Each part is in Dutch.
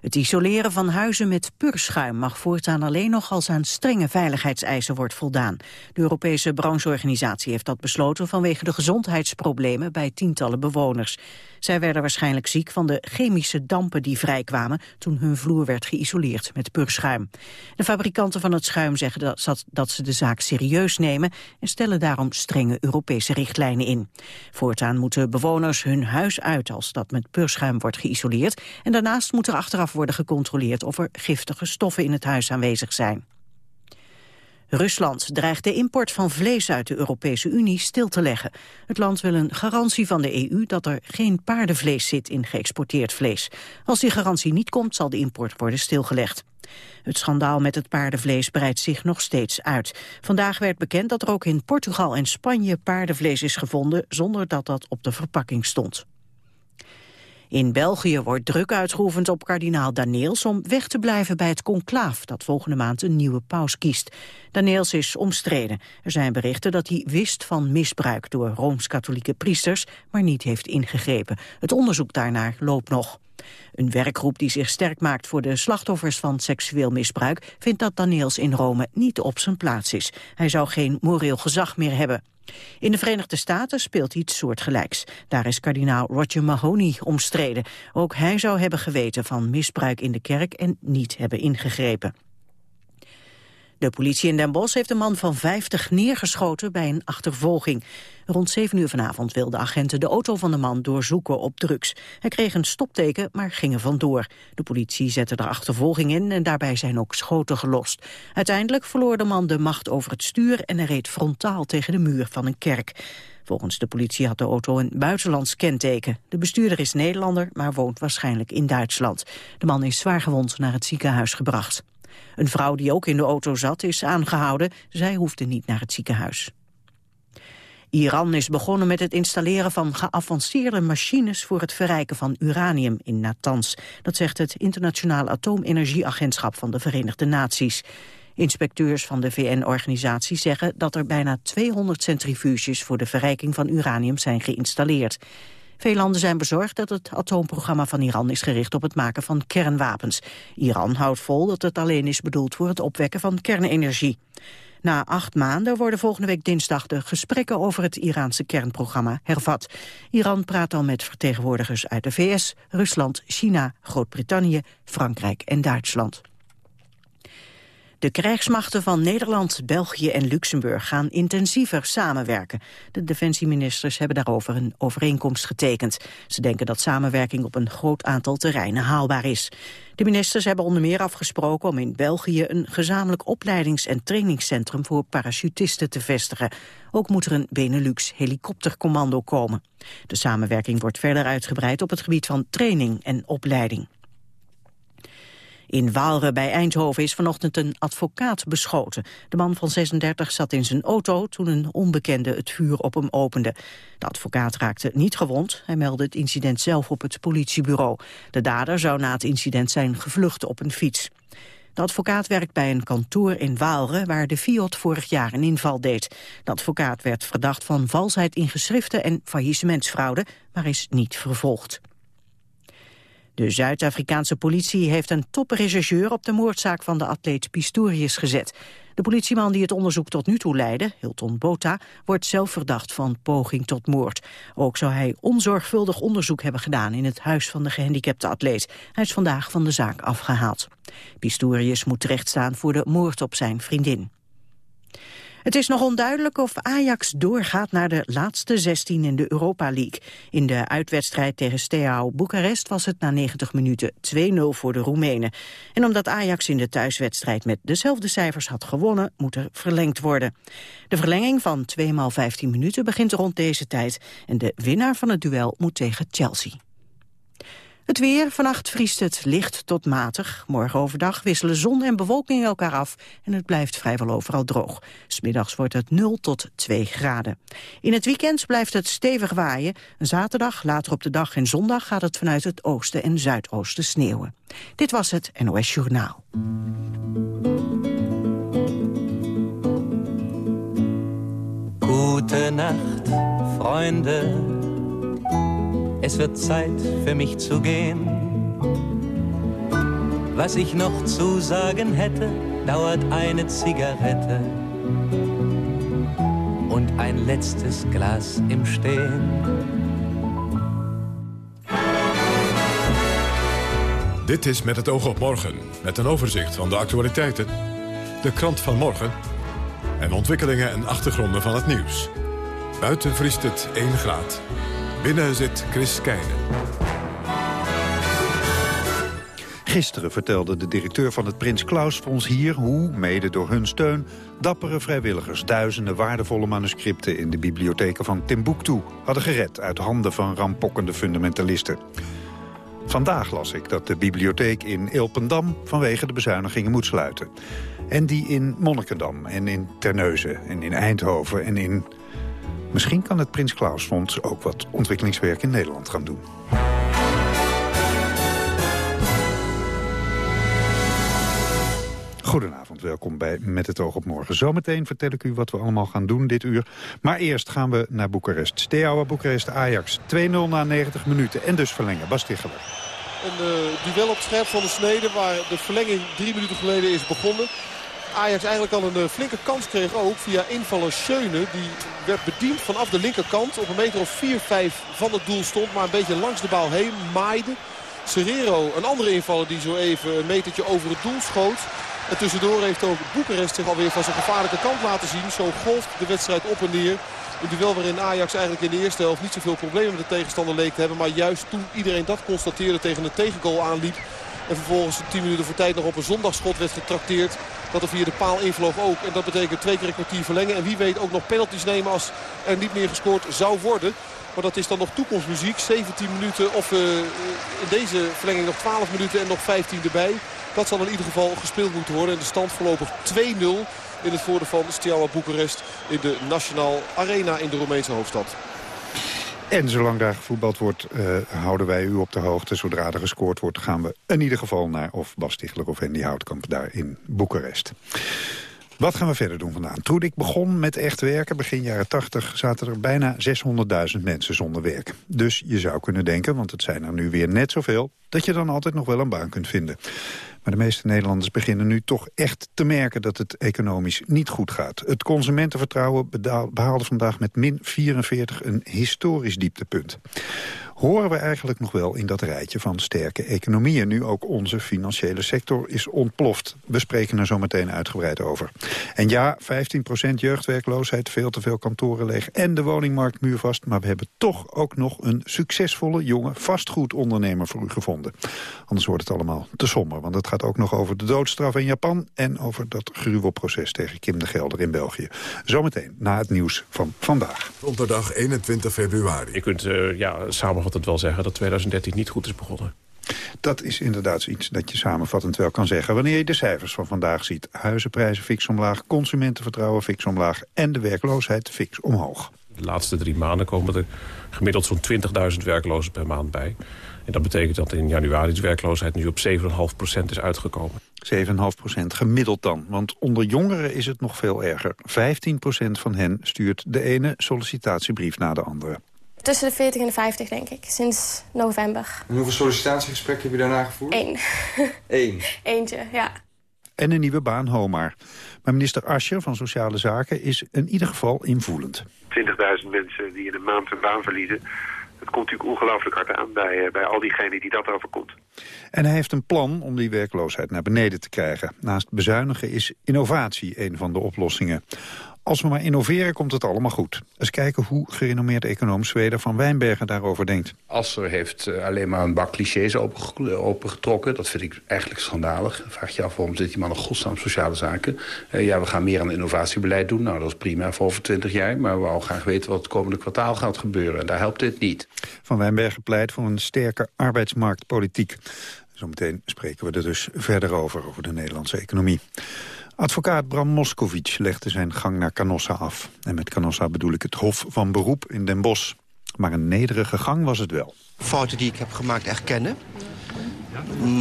Het isoleren van huizen met purschuim mag voortaan alleen nog als aan strenge veiligheidseisen wordt voldaan. De Europese brancheorganisatie heeft dat besloten vanwege de gezondheidsproblemen bij tientallen bewoners. Zij werden waarschijnlijk ziek van de chemische dampen die vrijkwamen toen hun vloer werd geïsoleerd met purschuim. De fabrikanten van het schuim zeggen dat, dat ze de zaak serieus nemen en stellen daarom strenge Europese richtlijnen in. Voortaan moeten bewoners hun huis uit als dat met purschuim wordt geïsoleerd en daarnaast moet er achteraf worden gecontroleerd of er giftige stoffen in het huis aanwezig zijn. Rusland dreigt de import van vlees uit de Europese Unie stil te leggen. Het land wil een garantie van de EU dat er geen paardenvlees zit in geëxporteerd vlees. Als die garantie niet komt, zal de import worden stilgelegd. Het schandaal met het paardenvlees breidt zich nog steeds uit. Vandaag werd bekend dat er ook in Portugal en Spanje paardenvlees is gevonden... zonder dat dat op de verpakking stond. In België wordt druk uitgeoefend op kardinaal Daneels om weg te blijven bij het conclaaf dat volgende maand een nieuwe paus kiest. Daneels is omstreden. Er zijn berichten dat hij wist van misbruik door Rooms-Katholieke priesters, maar niet heeft ingegrepen. Het onderzoek daarnaar loopt nog. Een werkgroep die zich sterk maakt voor de slachtoffers van seksueel misbruik vindt dat Daneels in Rome niet op zijn plaats is. Hij zou geen moreel gezag meer hebben. In de Verenigde Staten speelt iets soortgelijks. Daar is kardinaal Roger Mahoney omstreden. Ook hij zou hebben geweten van misbruik in de kerk en niet hebben ingegrepen. De politie in Den Bosch heeft een man van 50 neergeschoten bij een achtervolging. Rond 7 uur vanavond wilden agenten de auto van de man doorzoeken op drugs. Hij kreeg een stopteken, maar ging er vandoor. De politie zette er achtervolging in en daarbij zijn ook schoten gelost. Uiteindelijk verloor de man de macht over het stuur en hij reed frontaal tegen de muur van een kerk. Volgens de politie had de auto een buitenlands kenteken. De bestuurder is Nederlander, maar woont waarschijnlijk in Duitsland. De man is zwaargewond naar het ziekenhuis gebracht. Een vrouw die ook in de auto zat is aangehouden. Zij hoefde niet naar het ziekenhuis. Iran is begonnen met het installeren van geavanceerde machines voor het verrijken van uranium in Natanz. Dat zegt het Internationaal Atoomenergieagentschap van de Verenigde Naties. Inspecteurs van de VN-organisatie zeggen dat er bijna 200 centrifuges voor de verrijking van uranium zijn geïnstalleerd. Veel landen zijn bezorgd dat het atoomprogramma van Iran is gericht op het maken van kernwapens. Iran houdt vol dat het alleen is bedoeld voor het opwekken van kernenergie. Na acht maanden worden volgende week dinsdag de gesprekken over het Iraanse kernprogramma hervat. Iran praat al met vertegenwoordigers uit de VS, Rusland, China, Groot-Brittannië, Frankrijk en Duitsland. De krijgsmachten van Nederland, België en Luxemburg gaan intensiever samenwerken. De defensieministers hebben daarover een overeenkomst getekend. Ze denken dat samenwerking op een groot aantal terreinen haalbaar is. De ministers hebben onder meer afgesproken om in België een gezamenlijk opleidings- en trainingscentrum voor parachutisten te vestigen. Ook moet er een Benelux helikoptercommando komen. De samenwerking wordt verder uitgebreid op het gebied van training en opleiding. In Waalre bij Eindhoven is vanochtend een advocaat beschoten. De man van 36 zat in zijn auto toen een onbekende het vuur op hem opende. De advocaat raakte niet gewond. Hij meldde het incident zelf op het politiebureau. De dader zou na het incident zijn gevlucht op een fiets. De advocaat werkt bij een kantoor in Waalre... waar de Fiat vorig jaar een inval deed. De advocaat werd verdacht van valsheid in geschriften en faillissementsfraude... maar is niet vervolgd. De Zuid-Afrikaanse politie heeft een toprechercheur op de moordzaak van de atleet Pistorius gezet. De politieman die het onderzoek tot nu toe leidde, Hilton Bota, wordt zelf verdacht van poging tot moord. Ook zou hij onzorgvuldig onderzoek hebben gedaan in het huis van de gehandicapte atleet. Hij is vandaag van de zaak afgehaald. Pistorius moet terechtstaan voor de moord op zijn vriendin. Het is nog onduidelijk of Ajax doorgaat naar de laatste 16 in de Europa League. In de uitwedstrijd tegen Steaua Boekarest was het na 90 minuten 2-0 voor de Roemenen. En omdat Ajax in de thuiswedstrijd met dezelfde cijfers had gewonnen, moet er verlengd worden. De verlenging van 2 x 15 minuten begint rond deze tijd. En de winnaar van het duel moet tegen Chelsea. Het weer, vannacht vriest het licht tot matig. Morgen overdag wisselen zon en bewolking elkaar af en het blijft vrijwel overal droog. Smiddags wordt het 0 tot 2 graden. In het weekend blijft het stevig waaien. Zaterdag, later op de dag en zondag gaat het vanuit het oosten en zuidoosten sneeuwen. Dit was het NOS Journaal. Goedenacht, vrienden. Es wird Zeit für mich zu gehen. Was ich noch zu sagen hätte, dauert eine Zigarette und ein letztes Glas im Stehen. Dit is Met het oog op morgen, met een overzicht van de actualiteiten, de krant van morgen en ontwikkelingen en achtergronden van het nieuws. Buiten vriest het 1 graad. Binnen zit Chris Keijnen. Gisteren vertelde de directeur van het Prins Klaus Fonds hier hoe, mede door hun steun, dappere vrijwilligers duizenden waardevolle manuscripten in de bibliotheken van Timbuktu hadden gered uit handen van rampokkende fundamentalisten. Vandaag las ik dat de bibliotheek in Ilpendam vanwege de bezuinigingen moet sluiten. En die in Monnikendam en in Terneuzen en in Eindhoven en in... Misschien kan het Prins Klaus Fonds ook wat ontwikkelingswerk in Nederland gaan doen. Goedenavond, welkom bij Met het oog op morgen. Zometeen vertel ik u wat we allemaal gaan doen dit uur. Maar eerst gaan we naar Boekarest. Steaua Boekarest Ajax. 2-0 na 90 minuten en dus verlengen. Bas Ticheler. Een uh, duel op scherp van de snede waar de verlenging drie minuten geleden is begonnen. Ajax eigenlijk al een uh, flinke kans kreeg ook via invaller Schöne. Die werd bediend vanaf de linkerkant. Op een meter of 4-5 van het doel stond. Maar een beetje langs de bal heen maaide. Serrero, een andere invaller die zo even een metertje over het doel schoot. En tussendoor heeft ook Boekarest zich alweer van zijn gevaarlijke kant laten zien. Zo golft de wedstrijd op en neer. Een duel waarin Ajax eigenlijk in de eerste helft niet zoveel problemen met de tegenstander leek te hebben. Maar juist toen iedereen dat constateerde tegen een tegengoal aanliep. En vervolgens 10 minuten voor tijd nog op een zondagschot werd getrakteerd. Dat er via de paal invloog ook. En dat betekent twee keer een kwartier verlengen. En wie weet ook nog penalties nemen als er niet meer gescoord zou worden. Maar dat is dan nog toekomstmuziek. 17 minuten of uh, in deze verlenging nog 12 minuten en nog 15 erbij. Dat zal in ieder geval gespeeld moeten worden. En de stand voorlopig 2-0 in het voordeel van Steaua Boekarest in de Nationaal Arena in de Roemeense hoofdstad. En zolang daar gevoetbald wordt, uh, houden wij u op de hoogte. Zodra er gescoord wordt, gaan we in ieder geval naar of Bas Stichler of Andy Houtkamp daar in Boekarest. Wat gaan we verder doen vandaag? Toen ik begon met echt werken, begin jaren 80... zaten er bijna 600.000 mensen zonder werk. Dus je zou kunnen denken, want het zijn er nu weer net zoveel... dat je dan altijd nog wel een baan kunt vinden. Maar de meeste Nederlanders beginnen nu toch echt te merken dat het economisch niet goed gaat. Het consumentenvertrouwen behaalde vandaag met min 44 een historisch dieptepunt horen we eigenlijk nog wel in dat rijtje van sterke economieën... nu ook onze financiële sector is ontploft. We spreken er zo meteen uitgebreid over. En ja, 15% jeugdwerkloosheid, veel te veel kantoren leeg... en de woningmarkt muurvast, maar we hebben toch ook nog... een succesvolle jonge vastgoedondernemer voor u gevonden. Anders wordt het allemaal te somber, want het gaat ook nog over de doodstraf in Japan... en over dat gruwelproces tegen Kim de Gelder in België. Zometeen, na het nieuws van vandaag. Donderdag 21 februari. Je kunt uh, ja, samen het wel zeggen dat 2013 niet goed is begonnen. Dat is inderdaad iets dat je samenvattend wel kan zeggen. Wanneer je de cijfers van vandaag ziet. Huizenprijzen fix omlaag, consumentenvertrouwen fix omlaag... en de werkloosheid fix omhoog. De laatste drie maanden komen er gemiddeld zo'n 20.000 werklozen per maand bij. En dat betekent dat in januari de werkloosheid nu op 7,5% is uitgekomen. 7,5% gemiddeld dan. Want onder jongeren is het nog veel erger. 15% van hen stuurt de ene sollicitatiebrief na de andere. Tussen de 40 en de 50, denk ik. Sinds november. En hoeveel sollicitatiegesprekken heb je daarna gevoerd? Eén. Eén? Eentje, ja. En een nieuwe baan, Homar. Maar minister Ascher van Sociale Zaken is in ieder geval invoelend. 20.000 mensen die in een maand hun baan verliezen. Dat komt natuurlijk ongelooflijk hard aan bij, eh, bij al diegenen die dat overkomt. En hij heeft een plan om die werkloosheid naar beneden te krijgen. Naast bezuinigen is innovatie een van de oplossingen. Als we maar innoveren, komt het allemaal goed. Eens kijken hoe gerenommeerde econoom Zweder van Wijnbergen daarover denkt. Asser heeft eh, alleen maar een bak clichés opengetrokken. Dat vind ik eigenlijk schandalig. vraag je af, waarom zit die man nog godsnaam sociale zaken? Uh, ja, we gaan meer aan innovatiebeleid doen. Nou, dat is prima voor over twintig jaar. Maar we willen graag weten wat het komende kwartaal gaat gebeuren. En daar helpt dit niet. Van Wijnbergen pleit voor een sterke arbeidsmarktpolitiek. Zometeen spreken we er dus verder over, over de Nederlandse economie. Advocaat Bram Moskovic legde zijn gang naar Canossa af. En met Canossa bedoel ik het Hof van Beroep in Den Bosch. Maar een nederige gang was het wel. Fouten die ik heb gemaakt erkennen.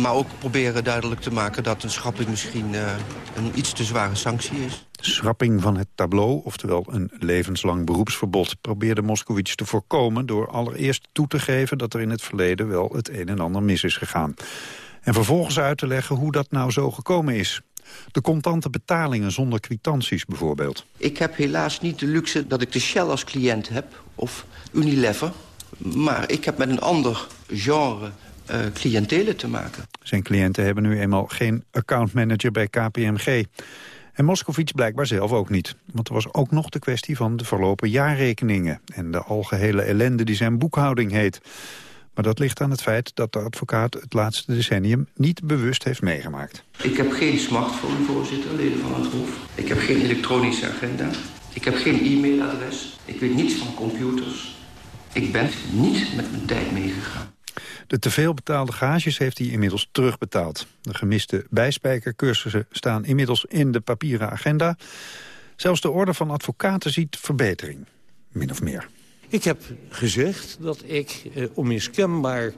Maar ook proberen duidelijk te maken dat een schrapping misschien uh, een iets te zware sanctie is. schrapping van het tableau, oftewel een levenslang beroepsverbod... probeerde Moskowitz te voorkomen door allereerst toe te geven... dat er in het verleden wel het een en ander mis is gegaan. En vervolgens uit te leggen hoe dat nou zo gekomen is. De contante betalingen zonder kwitanties bijvoorbeeld. Ik heb helaas niet de luxe dat ik de Shell als cliënt heb, of Unilever. Maar ik heb met een ander genre uh, cliëntelen te maken. Zijn cliënten hebben nu eenmaal geen accountmanager bij KPMG. En Moskovits blijkbaar zelf ook niet. Want er was ook nog de kwestie van de verlopen jaarrekeningen... en de algehele ellende die zijn boekhouding heet. Maar dat ligt aan het feit dat de advocaat het laatste decennium niet bewust heeft meegemaakt. Ik heb geen smartphone, voorzitter, leden van het Hof. Ik heb geen elektronische agenda. Ik heb geen e-mailadres. Ik weet niets van computers. Ik ben niet met mijn tijd meegegaan. De teveel betaalde gages heeft hij inmiddels terugbetaald. De gemiste bijspijkercursussen staan inmiddels in de papieren agenda. Zelfs de orde van advocaten ziet verbetering, min of meer. Ik heb gezegd dat ik eh, onmiskenbaar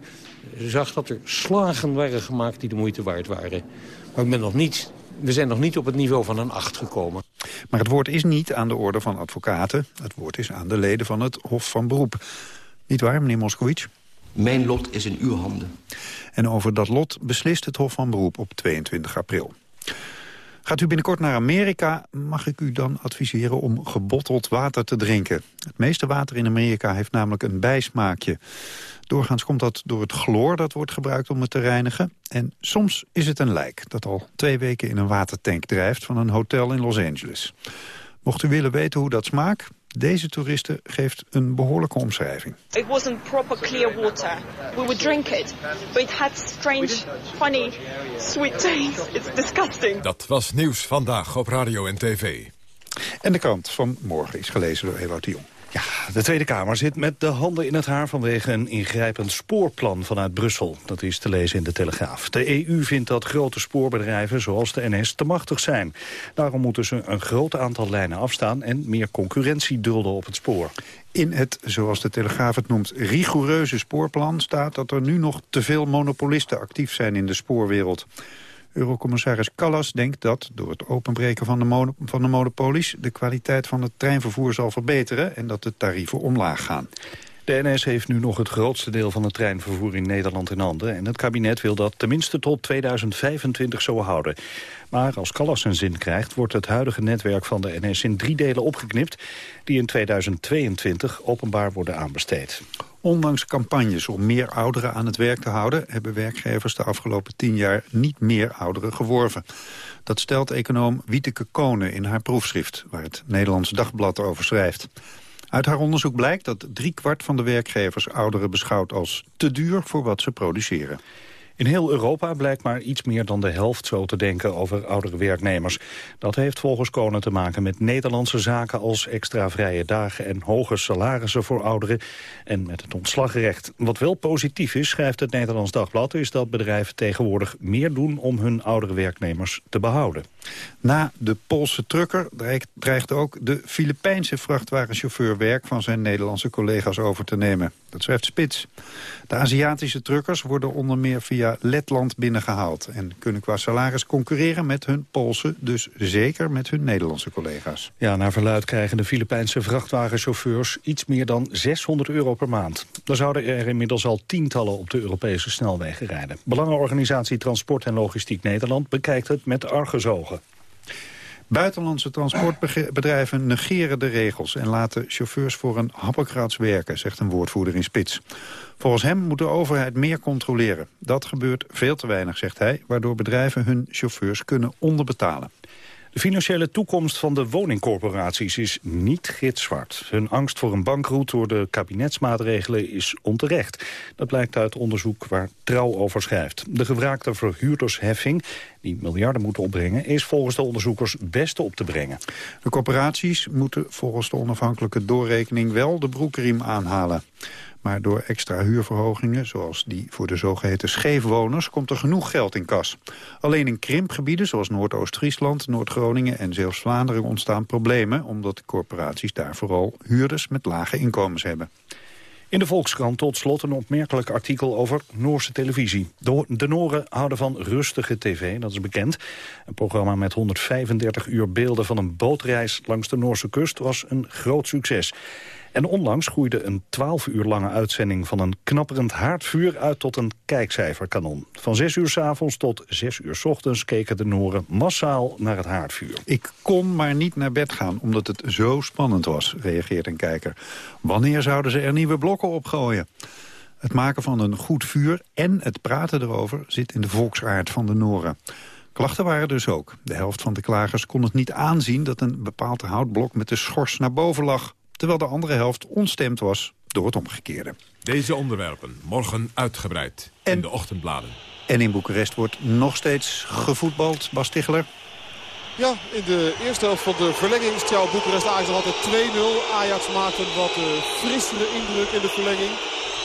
zag dat er slagen waren gemaakt die de moeite waard waren. Maar ik ben nog niet, we zijn nog niet op het niveau van een acht gekomen. Maar het woord is niet aan de orde van advocaten. Het woord is aan de leden van het Hof van Beroep. Niet waar, meneer Moskowitz? Mijn lot is in uw handen. En over dat lot beslist het Hof van Beroep op 22 april. Gaat u binnenkort naar Amerika, mag ik u dan adviseren om gebotteld water te drinken. Het meeste water in Amerika heeft namelijk een bijsmaakje. Doorgaans komt dat door het chloor dat wordt gebruikt om het te reinigen. En soms is het een lijk dat al twee weken in een watertank drijft van een hotel in Los Angeles. Mocht u willen weten hoe dat smaakt, deze toeriste geeft een behoorlijke omschrijving. It wasn't proper clear water. We would drink it, but it had strange, funny, sweet taste. It's disgusting. Dat was nieuws vandaag op radio en tv. En de krant van morgen is gelezen door Ewout de Jong. De Tweede Kamer zit met de handen in het haar vanwege een ingrijpend spoorplan vanuit Brussel. Dat is te lezen in de Telegraaf. De EU vindt dat grote spoorbedrijven zoals de NS te machtig zijn. Daarom moeten ze een groot aantal lijnen afstaan en meer concurrentie dulden op het spoor. In het, zoals de Telegraaf het noemt, rigoureuze spoorplan staat dat er nu nog te veel monopolisten actief zijn in de spoorwereld. Eurocommissaris Callas denkt dat door het openbreken van de, van de monopolies... de kwaliteit van het treinvervoer zal verbeteren en dat de tarieven omlaag gaan. De NS heeft nu nog het grootste deel van het treinvervoer in Nederland in handen. En het kabinet wil dat tenminste tot 2025 zo houden. Maar als Callas een zin krijgt, wordt het huidige netwerk van de NS in drie delen opgeknipt... die in 2022 openbaar worden aanbesteed. Ondanks campagnes om meer ouderen aan het werk te houden... hebben werkgevers de afgelopen tien jaar niet meer ouderen geworven. Dat stelt econoom Wieteke Konen in haar proefschrift... waar het Nederlands Dagblad over schrijft. Uit haar onderzoek blijkt dat driekwart van de werkgevers ouderen beschouwt als te duur voor wat ze produceren. In heel Europa blijkt maar iets meer dan de helft zo te denken over oudere werknemers. Dat heeft volgens Konen te maken met Nederlandse zaken als extra vrije dagen en hoge salarissen voor ouderen en met het ontslagrecht. Wat wel positief is, schrijft het Nederlands Dagblad, is dat bedrijven tegenwoordig meer doen om hun oudere werknemers te behouden. Na de Poolse trucker dreigt ook de Filipijnse vrachtwagenchauffeur werk van zijn Nederlandse collega's over te nemen. Dat schrijft Spits. De Aziatische truckers worden onder meer via Letland binnengehaald... en kunnen qua salaris concurreren met hun Poolse, dus zeker met hun Nederlandse collega's. Ja, naar verluid krijgen de Filipijnse vrachtwagenchauffeurs iets meer dan 600 euro per maand. Er zouden er inmiddels al tientallen op de Europese snelwegen rijden. Belangenorganisatie Transport en Logistiek Nederland bekijkt het met argusogen. Buitenlandse transportbedrijven negeren de regels... en laten chauffeurs voor een happenkrats werken, zegt een woordvoerder in Spits. Volgens hem moet de overheid meer controleren. Dat gebeurt veel te weinig, zegt hij... waardoor bedrijven hun chauffeurs kunnen onderbetalen. De financiële toekomst van de woningcorporaties is niet gitzwart. Hun angst voor een bankroet door de kabinetsmaatregelen is onterecht. Dat blijkt uit onderzoek waar Trouw over schrijft. De gevraagde verhuurdersheffing, die miljarden moet opbrengen... is volgens de onderzoekers best op te brengen. De corporaties moeten volgens de onafhankelijke doorrekening wel de broekriem aanhalen. Maar door extra huurverhogingen, zoals die voor de zogeheten scheefwoners... komt er genoeg geld in kas. Alleen in krimpgebieden zoals Noordoost-Friesland, Noord-Groningen en zelfs Vlaanderen ontstaan problemen... omdat de corporaties daar vooral huurders met lage inkomens hebben. In de Volkskrant tot slot een opmerkelijk artikel over Noorse televisie. De, Nooren houden van rustige tv, dat is bekend. Een programma met 135 uur beelden van een bootreis langs de Noorse kust was een groot succes. En onlangs groeide een 12 uur lange uitzending van een knapperend haardvuur uit tot een kijkcijferkanon. Van 6 uur s avonds tot 6 uur s ochtends keken de Noren massaal naar het haardvuur. Ik kon maar niet naar bed gaan omdat het zo spannend was, reageert een kijker. Wanneer zouden ze er nieuwe blokken opgooien? Het maken van een goed vuur en het praten erover zit in de volksaard van de Noren. Klachten waren dus ook. De helft van de klagers kon het niet aanzien dat een bepaald houtblok met de schors naar boven lag terwijl de andere helft onstemd was door het omgekeerde. Deze onderwerpen morgen uitgebreid in de ochtendbladen. En in Boekarest wordt nog steeds gevoetbald, Bas Ticheler. Ja, in de eerste helft van de verlenging is Tjauw Boekarest Ajax altijd 2-0. Ajax maakt een wat uh, frissere indruk in de verlenging.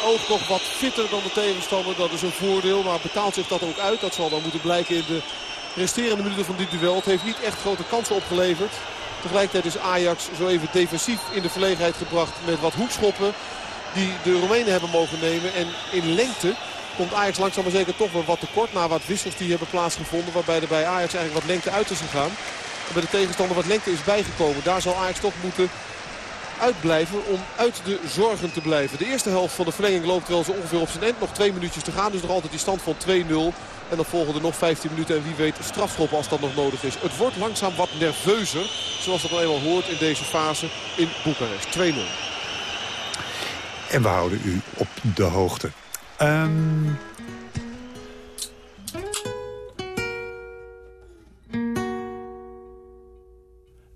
Ook nog wat fitter dan de tegenstander, dat is een voordeel. Maar betaalt zich dat ook uit. Dat zal dan moeten blijken in de resterende minuten van dit duel. Het heeft niet echt grote kansen opgeleverd. Tegelijkertijd is Ajax zo even defensief in de verlegenheid gebracht met wat hoekschoppen. Die de Roemenen hebben mogen nemen. En in lengte komt Ajax langzaam maar zeker toch wel wat tekort. Na wat wissels die hebben plaatsgevonden. Waarbij er bij Ajax eigenlijk wat lengte uit is gegaan. En bij de tegenstander wat lengte is bijgekomen. Daar zal Ajax toch moeten uitblijven om uit de zorgen te blijven. De eerste helft van de verlenging loopt wel zo ongeveer op zijn eind. Nog twee minuutjes te gaan, dus nog altijd die stand van 2-0. En dan volgen er nog 15 minuten en wie weet strafschoppen als dat nog nodig is. Het wordt langzaam wat nerveuzer, zoals dat al eenmaal hoort in deze fase in Boekarest. 2-0. En we houden u op de hoogte. Um...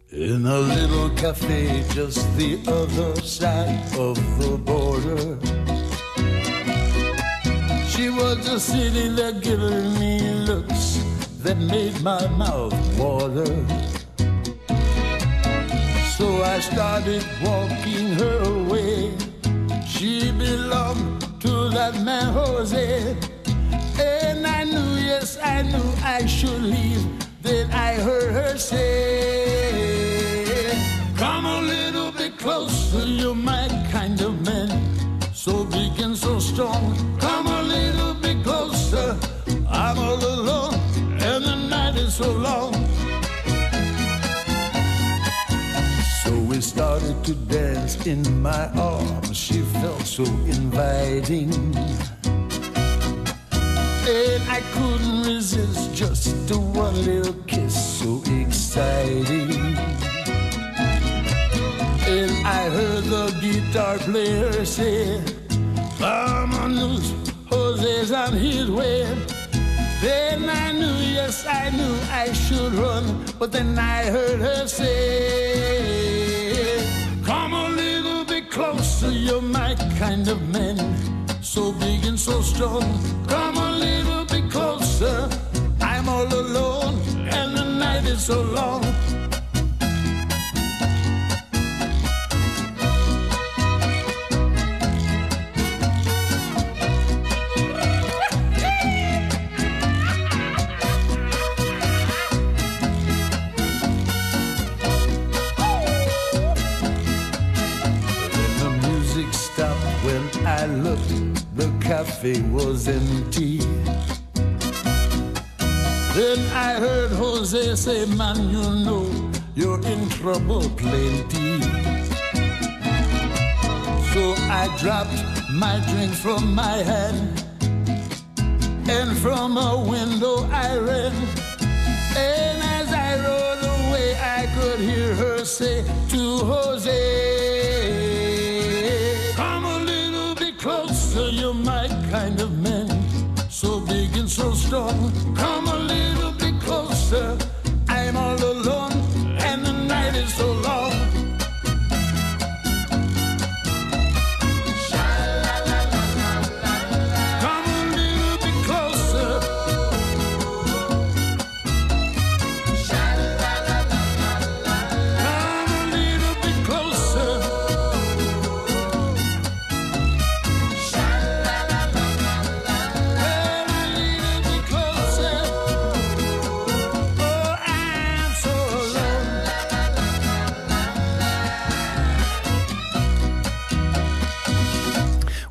In a little cafe just the other side of the border She was just sitting there giving me looks that made my mouth water So I started walking her way She belonged to that man Jose And I knew, yes, I knew I should leave Then I heard her say Come a little bit closer, you're my kind of man. So big and so strong. Come a closer. I'm all alone, and the night is so long. So we started to dance in my arms. She felt so inviting. And I couldn't resist just a one little kiss, so exciting. And I heard the guitar player say, Vámonos, Jose's on his way. Then I knew, yes, I knew I should run. But then I heard her say, Come a little bit closer, you're my kind of man. So big and so strong. Come a little bit closer. I'm all alone, and the night is so long. Cafe was empty. Then I heard Jose say, Man, you know you're in trouble plenty. So I dropped my drink from my hand, and from a window I ran. And as I rode away, I could hear her say to Jose. store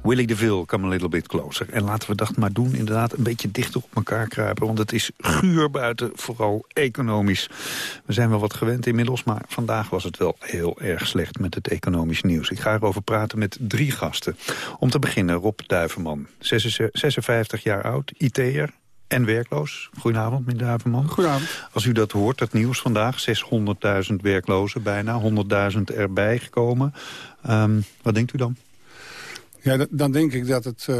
Willy DeVille, come a little bit closer. En laten we dat maar doen, inderdaad, een beetje dichter op elkaar kruipen. Want het is guur buiten, vooral economisch. We zijn wel wat gewend inmiddels, maar vandaag was het wel heel erg slecht met het economisch nieuws. Ik ga erover praten met drie gasten. Om te beginnen Rob Duivenman, 56 jaar oud, IT'er, en werkloos. Goedenavond, meneer Duivenman. Goedenavond. Als u dat hoort, dat nieuws vandaag, 600.000 werklozen bijna, 100.000 erbij gekomen. Um, wat denkt u dan? Ja, dan denk ik dat het uh,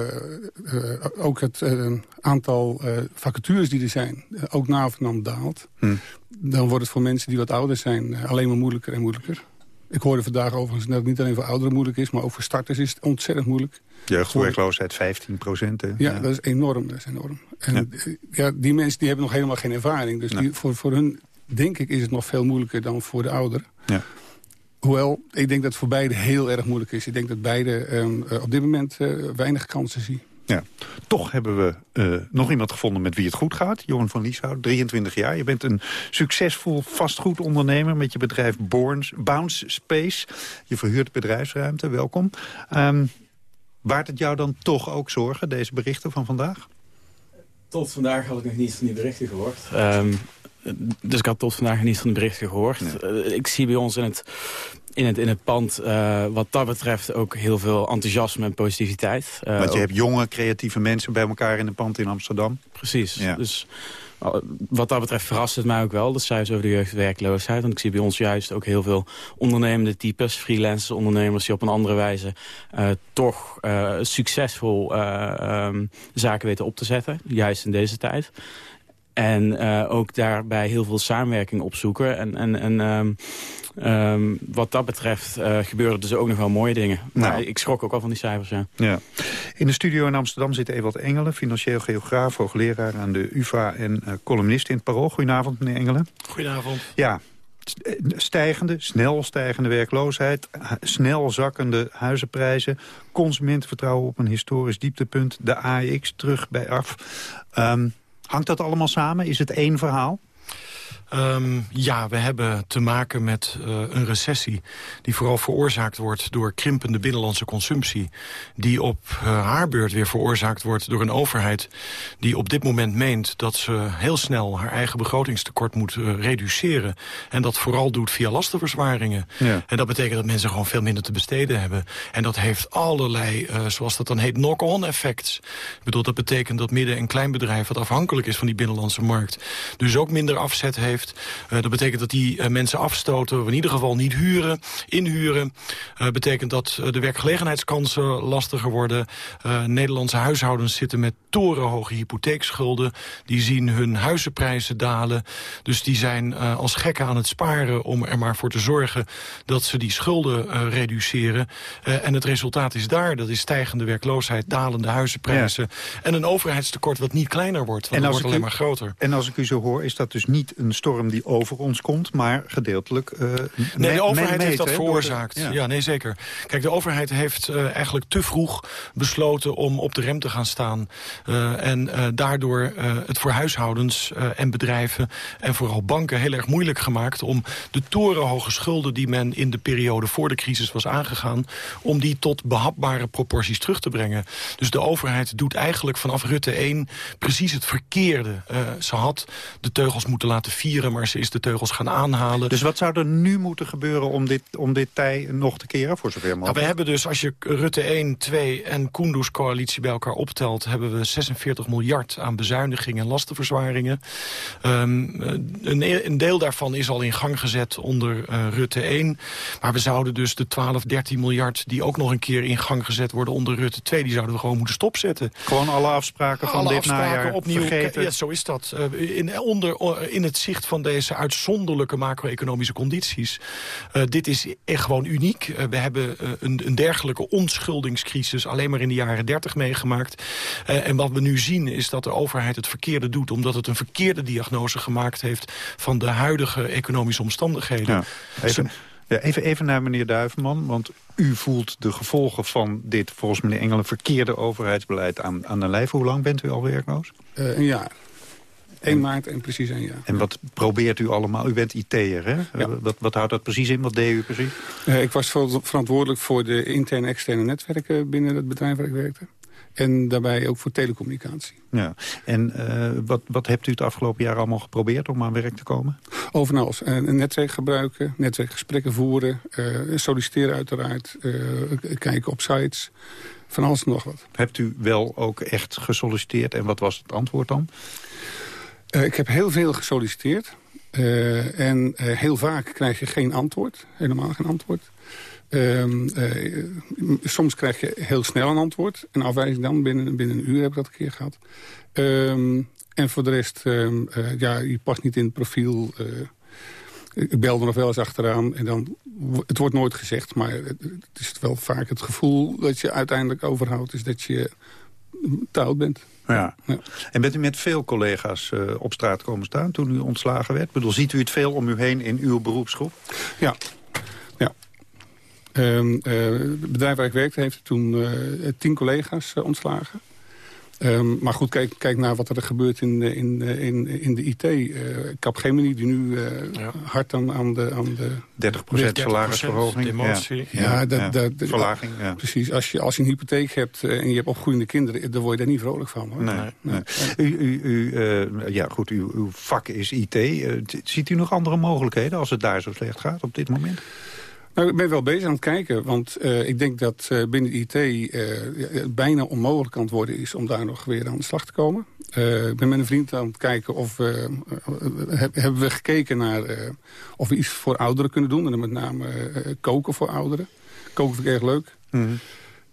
uh, ook het uh, aantal vacatures die er zijn... ook na of daalt. Hm. Dan wordt het voor mensen die wat ouder zijn alleen maar moeilijker en moeilijker. Ik hoorde vandaag overigens dat het niet alleen voor ouderen moeilijk is... maar ook voor starters is het ontzettend moeilijk. Jeugdwerkloosheid 15 procent. Ja, ja, dat is enorm. Dat is enorm. En ja. ja. die mensen die hebben nog helemaal geen ervaring. Dus die, voor, voor hun, denk ik, is het nog veel moeilijker dan voor de ouderen. Ja. Hoewel, ik denk dat het voor beide heel erg moeilijk is. Ik denk dat beide um, op dit moment uh, weinig kansen zien. Ja. Toch hebben we uh, nog iemand gevonden met wie het goed gaat. Johan van Lieshout, 23 jaar. Je bent een succesvol vastgoedondernemer met je bedrijf Borns, Bounce Space. Je verhuurt bedrijfsruimte, welkom. Um, het jou dan toch ook zorgen, deze berichten van vandaag? Tot vandaag had ik nog niet van die berichten gehoord. Um, dus ik had tot vandaag niet van de berichten gehoord. Uh, ik zie bij ons in het, in het, in het pand uh, wat dat betreft ook heel veel enthousiasme en positiviteit. Uh, Want je hebt jonge, creatieve mensen bij elkaar in een pand in Amsterdam. Precies. Ja. Dus wat dat betreft verrast het mij ook wel, dat cijfers over de jeugdwerkloosheid. Want ik zie bij ons juist ook heel veel ondernemende types, freelancers, ondernemers... die op een andere wijze uh, toch uh, succesvol uh, um, zaken weten op te zetten. Juist in deze tijd. En uh, ook daarbij heel veel samenwerking opzoeken. En, en, en um, um, wat dat betreft uh, gebeuren dus ook nog wel mooie dingen. Maar nou. ik schrok ook al van die cijfers, ja. ja. In de studio in Amsterdam zit Ewald Engelen, financieel geograaf, hoogleraar aan de UvA en uh, columnist in het Parool. Goedenavond, meneer Engelen. Goedenavond. Ja, stijgende, snel stijgende werkloosheid, snel zakkende huizenprijzen, consumentenvertrouwen op een historisch dieptepunt, de AEX terug bij af. Um, Hangt dat allemaal samen? Is het één verhaal? Um, ja, we hebben te maken met uh, een recessie... die vooral veroorzaakt wordt door krimpende binnenlandse consumptie... die op uh, haar beurt weer veroorzaakt wordt door een overheid... die op dit moment meent dat ze heel snel haar eigen begrotingstekort moet uh, reduceren. En dat vooral doet via lastenverzwaringen. Ja. En dat betekent dat mensen gewoon veel minder te besteden hebben. En dat heeft allerlei, zoals dat dan heet, knock-on effects. Ik bedoel, dat betekent dat midden- en kleinbedrijf... wat afhankelijk is van die binnenlandse markt... dus ook minder afzet heeft heeft. Uh, dat betekent dat die uh, mensen afstoten, of in ieder geval niet huren, inhuren. Uh, betekent dat de werkgelegenheidskansen lastiger worden. Nederlandse huishoudens zitten met torenhoge hypotheekschulden. Die zien hun huizenprijzen dalen. Dus die zijn als gekken aan het sparen om er maar voor te zorgen dat ze die schulden reduceren. en het resultaat is daar, dat is stijgende werkloosheid, dalende huizenprijzen. Ja. En een overheidstekort wat niet kleiner wordt, want het wordt alleen u, maar groter. En als ik u zo hoor, is dat dus niet een storm die over ons komt, maar gedeeltelijk... Uh, nee, de overheid heeft dat veroorzaakt. Ja. ja. nee, zeker. Kijk, de overheid heeft uh, eigenlijk te vroeg besloten om op de rem te gaan staan. Uh, en daardoor het voor huishoudens en bedrijven en vooral banken heel erg moeilijk gemaakt... om de torenhoge schulden die men in de periode voor de crisis was aangegaan... om die tot behapbare proporties terug te brengen. Dus de overheid doet eigenlijk vanaf Rutte 1 precies het verkeerde. ze had de teugels moeten laten vieren maar ze is de teugels gaan aanhalen. Dus wat zou er nu moeten gebeuren om dit, om dit tij nog te keren, voor zover mogelijk? Nou, we hebben dus, als je Rutte 1, 2 en Koenders coalitie bij elkaar optelt... hebben we 46 miljard aan bezuinigingen en lastenverzwaringen. Um, een, een, deel daarvan is al in gang gezet onder uh, Rutte 1. Maar we zouden dus de 12, 13 miljard... die ook nog een keer in gang gezet worden onder Rutte 2... die zouden we gewoon moeten stopzetten. Gewoon alle afspraken van alle dit afspraken najaar opnieuw, vergeten? Ja, zo is dat. Uh, in, onder, in het zicht van deze uitzonderlijke macro-economische condities. Uh, dit is echt gewoon uniek. Uh, we hebben uh, een, een, dergelijke onschuldingscrisis alleen maar in de jaren 30 meegemaakt. en wat we nu zien is dat de overheid het verkeerde doet... omdat het een verkeerde diagnose gemaakt heeft van de huidige economische omstandigheden. Ja, even... Ja, even, even naar meneer Duivenman, want u voelt de gevolgen van dit, volgens meneer Engelen, verkeerde overheidsbeleid aan, aan de lijf. Hoe lang bent u al werkloos? Uh, een jaar. 1 maart en precies een jaar. En wat probeert u allemaal? U bent IT'er, hè? Wat, wat houdt dat precies in? Wat deed u precies? Uh, ik was verantwoordelijk voor de interne en externe netwerken binnen het bedrijf waar ik werkte. En daarbij ook voor telecommunicatie. Ja. En uh, wat, wat hebt u het afgelopen jaar allemaal geprobeerd om aan werk te komen? Overal. Een netwerk gebruiken, netwerkgesprekken voeren, uh, solliciteren uiteraard, uh, kijken op sites, van alles en nog wat. Hebt u wel ook echt gesolliciteerd en wat was het antwoord dan? Ik heb heel veel gesolliciteerd. en heel vaak krijg je geen antwoord, helemaal geen antwoord. Uh, soms krijg je heel snel een antwoord. En afwijzing dan, binnen, binnen een uur heb ik dat een keer gehad. Um, en voor de rest, uh, ja, je past niet in het profiel. Ik bel er nog wel eens achteraan. En dan, het wordt nooit gezegd, maar het, het is wel vaak het gevoel dat je uiteindelijk overhoudt... is dat je te oud bent. Ja. ja. En bent u met veel collega's uh, op straat komen staan toen u ontslagen werd? Ik bedoel, ziet u het veel om u heen in uw beroepsgroep? Ja, Um, uh, het bedrijf waar ik werkte heeft toen uh, tien collega's ontslagen. Um, maar goed, kijk, kijk naar wat er gebeurt in, in, in, in de IT. ik heb geen manier die nu ja. hard aan, aan de... Aan de 30%, salarisverhoging. Demotie. Ja, ja, dat, ja. Dat, Verlaging, ja. Precies. Als je, als je een hypotheek hebt en je hebt opgroeiende kinderen... dan word je daar niet vrolijk van. Hoor. Nee, nee. nee. U, u, u ja, goed, uw, uw vak is IT. ziet u nog andere mogelijkheden als het daar zo slecht gaat op dit moment? Nou, ik ben wel bezig aan het kijken, want uh, ik denk dat uh, binnen IT uh, bijna onmogelijk aan het worden is om daar nog weer aan de slag te komen. ik ben met een vriend aan het kijken of we, hebben we gekeken naar of we iets voor ouderen kunnen doen. En dan met name koken voor ouderen. Koken vind ik erg leuk. Mm -hmm.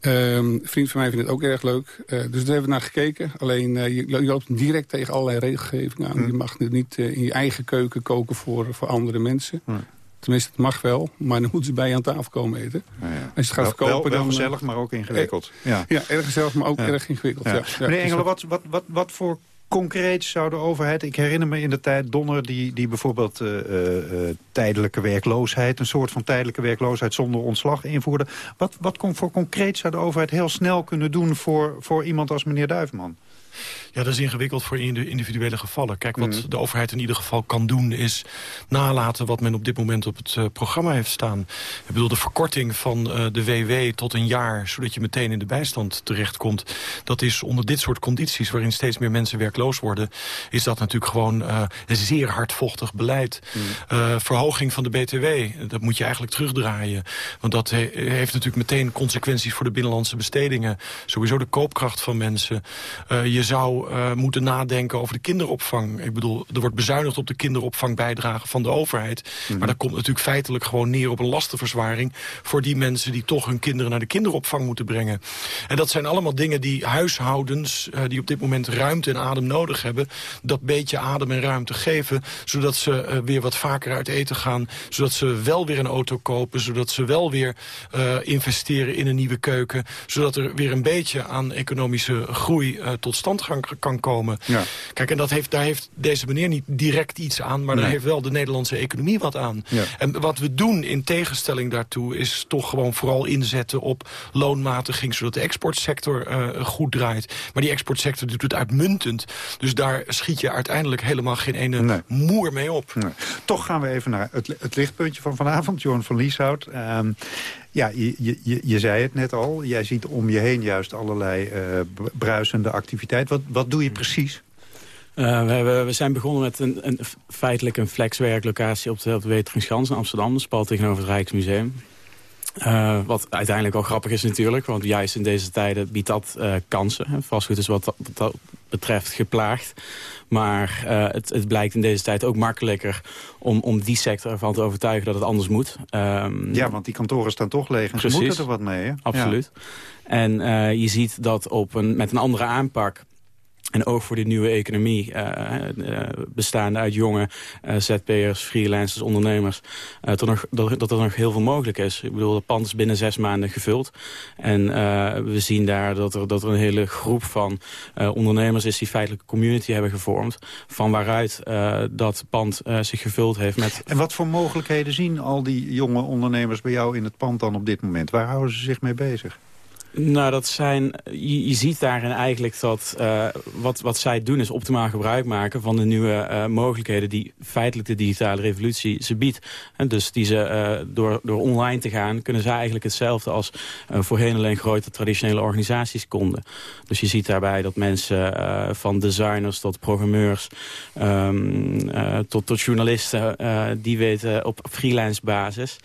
Um, een vriend van mij vindt het ook erg leuk. Uh, dus daar hebben we naar gekeken. Alleen uh, je, je, loopt direct tegen allerlei regelgevingen aan. Mm. Je mag niet uh, in je eigen keuken koken voor, voor andere mensen. Mm. Tenminste, het mag wel, maar dan moeten ze bij je aan tafel komen eten. Ja, ja. Als je het gaat verkopen, wel, wel dan... gezellig, maar ook ingewikkeld. Ja, ja erg gezellig, maar ook erg ingewikkeld. Ja. Meneer Engelen, wat, wat, wat, wat voor concreet zou de overheid... Ik herinner me in de tijd Donner die, die bijvoorbeeld uh, uh, tijdelijke werkloosheid... een soort van tijdelijke werkloosheid zonder ontslag invoerde. Wat, wat voor concreet zou de overheid heel snel kunnen doen... voor, voor iemand als meneer Duivenman? Ja, dat is ingewikkeld voor individuele gevallen. Kijk, wat mm. de overheid in ieder geval kan doen... is nalaten wat men op dit moment op het uh, programma heeft staan. Ik bedoel, de verkorting van uh, de WW tot een jaar... zodat je meteen in de bijstand terechtkomt. Dat is onder dit soort condities... waarin steeds meer mensen werkloos worden... is dat natuurlijk gewoon uh, een zeer hardvochtig beleid. Mm. verhoging van de BTW, dat moet je eigenlijk terugdraaien. Want dat he heeft natuurlijk meteen consequenties... voor de binnenlandse bestedingen. Sowieso de koopkracht van mensen. je zou uh, moeten nadenken over de kinderopvang. Ik bedoel, er wordt bezuinigd op de kinderopvangbijdrage van de overheid. Mhm. Maar dat komt natuurlijk feitelijk gewoon neer op een lastenverzwaring... voor die mensen die toch hun kinderen naar de kinderopvang moeten brengen. En dat zijn allemaal dingen die huishoudens... Uh, die op dit moment ruimte en adem nodig hebben... dat beetje adem en ruimte geven... zodat ze uh, weer wat vaker uit eten gaan... zodat ze wel weer een auto kopen... zodat ze wel weer investeren in een nieuwe keuken... zodat er weer een beetje aan economische groei tot stand kan komen. Ja. Kijk, en dat heeft, daar heeft deze meneer niet direct iets aan... maar Nee. daar heeft wel de Nederlandse economie wat aan. Ja. En wat we doen in tegenstelling daartoe... is toch gewoon vooral inzetten op loonmatiging... zodat de exportsector eh, goed draait. Maar die exportsector doet het uitmuntend. Dus daar schiet je uiteindelijk helemaal geen ene moer mee op. Nee. Toch gaan we even naar het, het lichtpuntje van vanavond, Johan van Lieshout. Um, ja, je, je, je zei het net al. Jij ziet om je heen juist allerlei uh, bruisende activiteit. Wat, wat doe je precies? Uh, we, hebben, we, zijn begonnen met een, een, feitelijk een flexwerklocatie op de, op de Weteringschans in Amsterdam. Dus pal tegenover het Rijksmuseum. Uh, wat uiteindelijk wel grappig is natuurlijk, want juist in deze tijden biedt dat uh, kansen. Vastgoed is wat dat, wat dat betreft geplaagd. Maar uh, het, het, blijkt in deze tijd ook makkelijker om, om die sector ervan te overtuigen dat het anders moet. Um, ja, want die kantoren staan toch leeg en precies, ze moeten er wat mee. Hè? Absoluut. Ja. En je ziet dat op een, met een andere aanpak en ook voor de nieuwe economie, uh, uh, bestaande uit jonge uh, ZP'ers, freelancers, ondernemers, tot nog, dat, dat er nog heel veel mogelijk is. Ik bedoel, het pand is binnen zes maanden gevuld. En we zien daar dat er, dat er een hele groep van ondernemers is die feitelijk een community hebben gevormd. Van waaruit dat pand zich gevuld heeft met... En wat voor mogelijkheden zien al die jonge ondernemers bij jou in het pand dan op dit moment? Waar houden ze zich mee bezig? Nou, dat zijn, je, je ziet daarin eigenlijk dat uh, wat, wat zij doen is optimaal gebruik maken van de nieuwe uh, mogelijkheden die feitelijk de digitale revolutie ze biedt. En dus die ze uh, door, door online te gaan, kunnen zij eigenlijk hetzelfde als voorheen alleen grote traditionele organisaties konden. Dus je ziet daarbij dat mensen van designers tot programmeurs um, tot, tot journalisten, die weten op freelance basis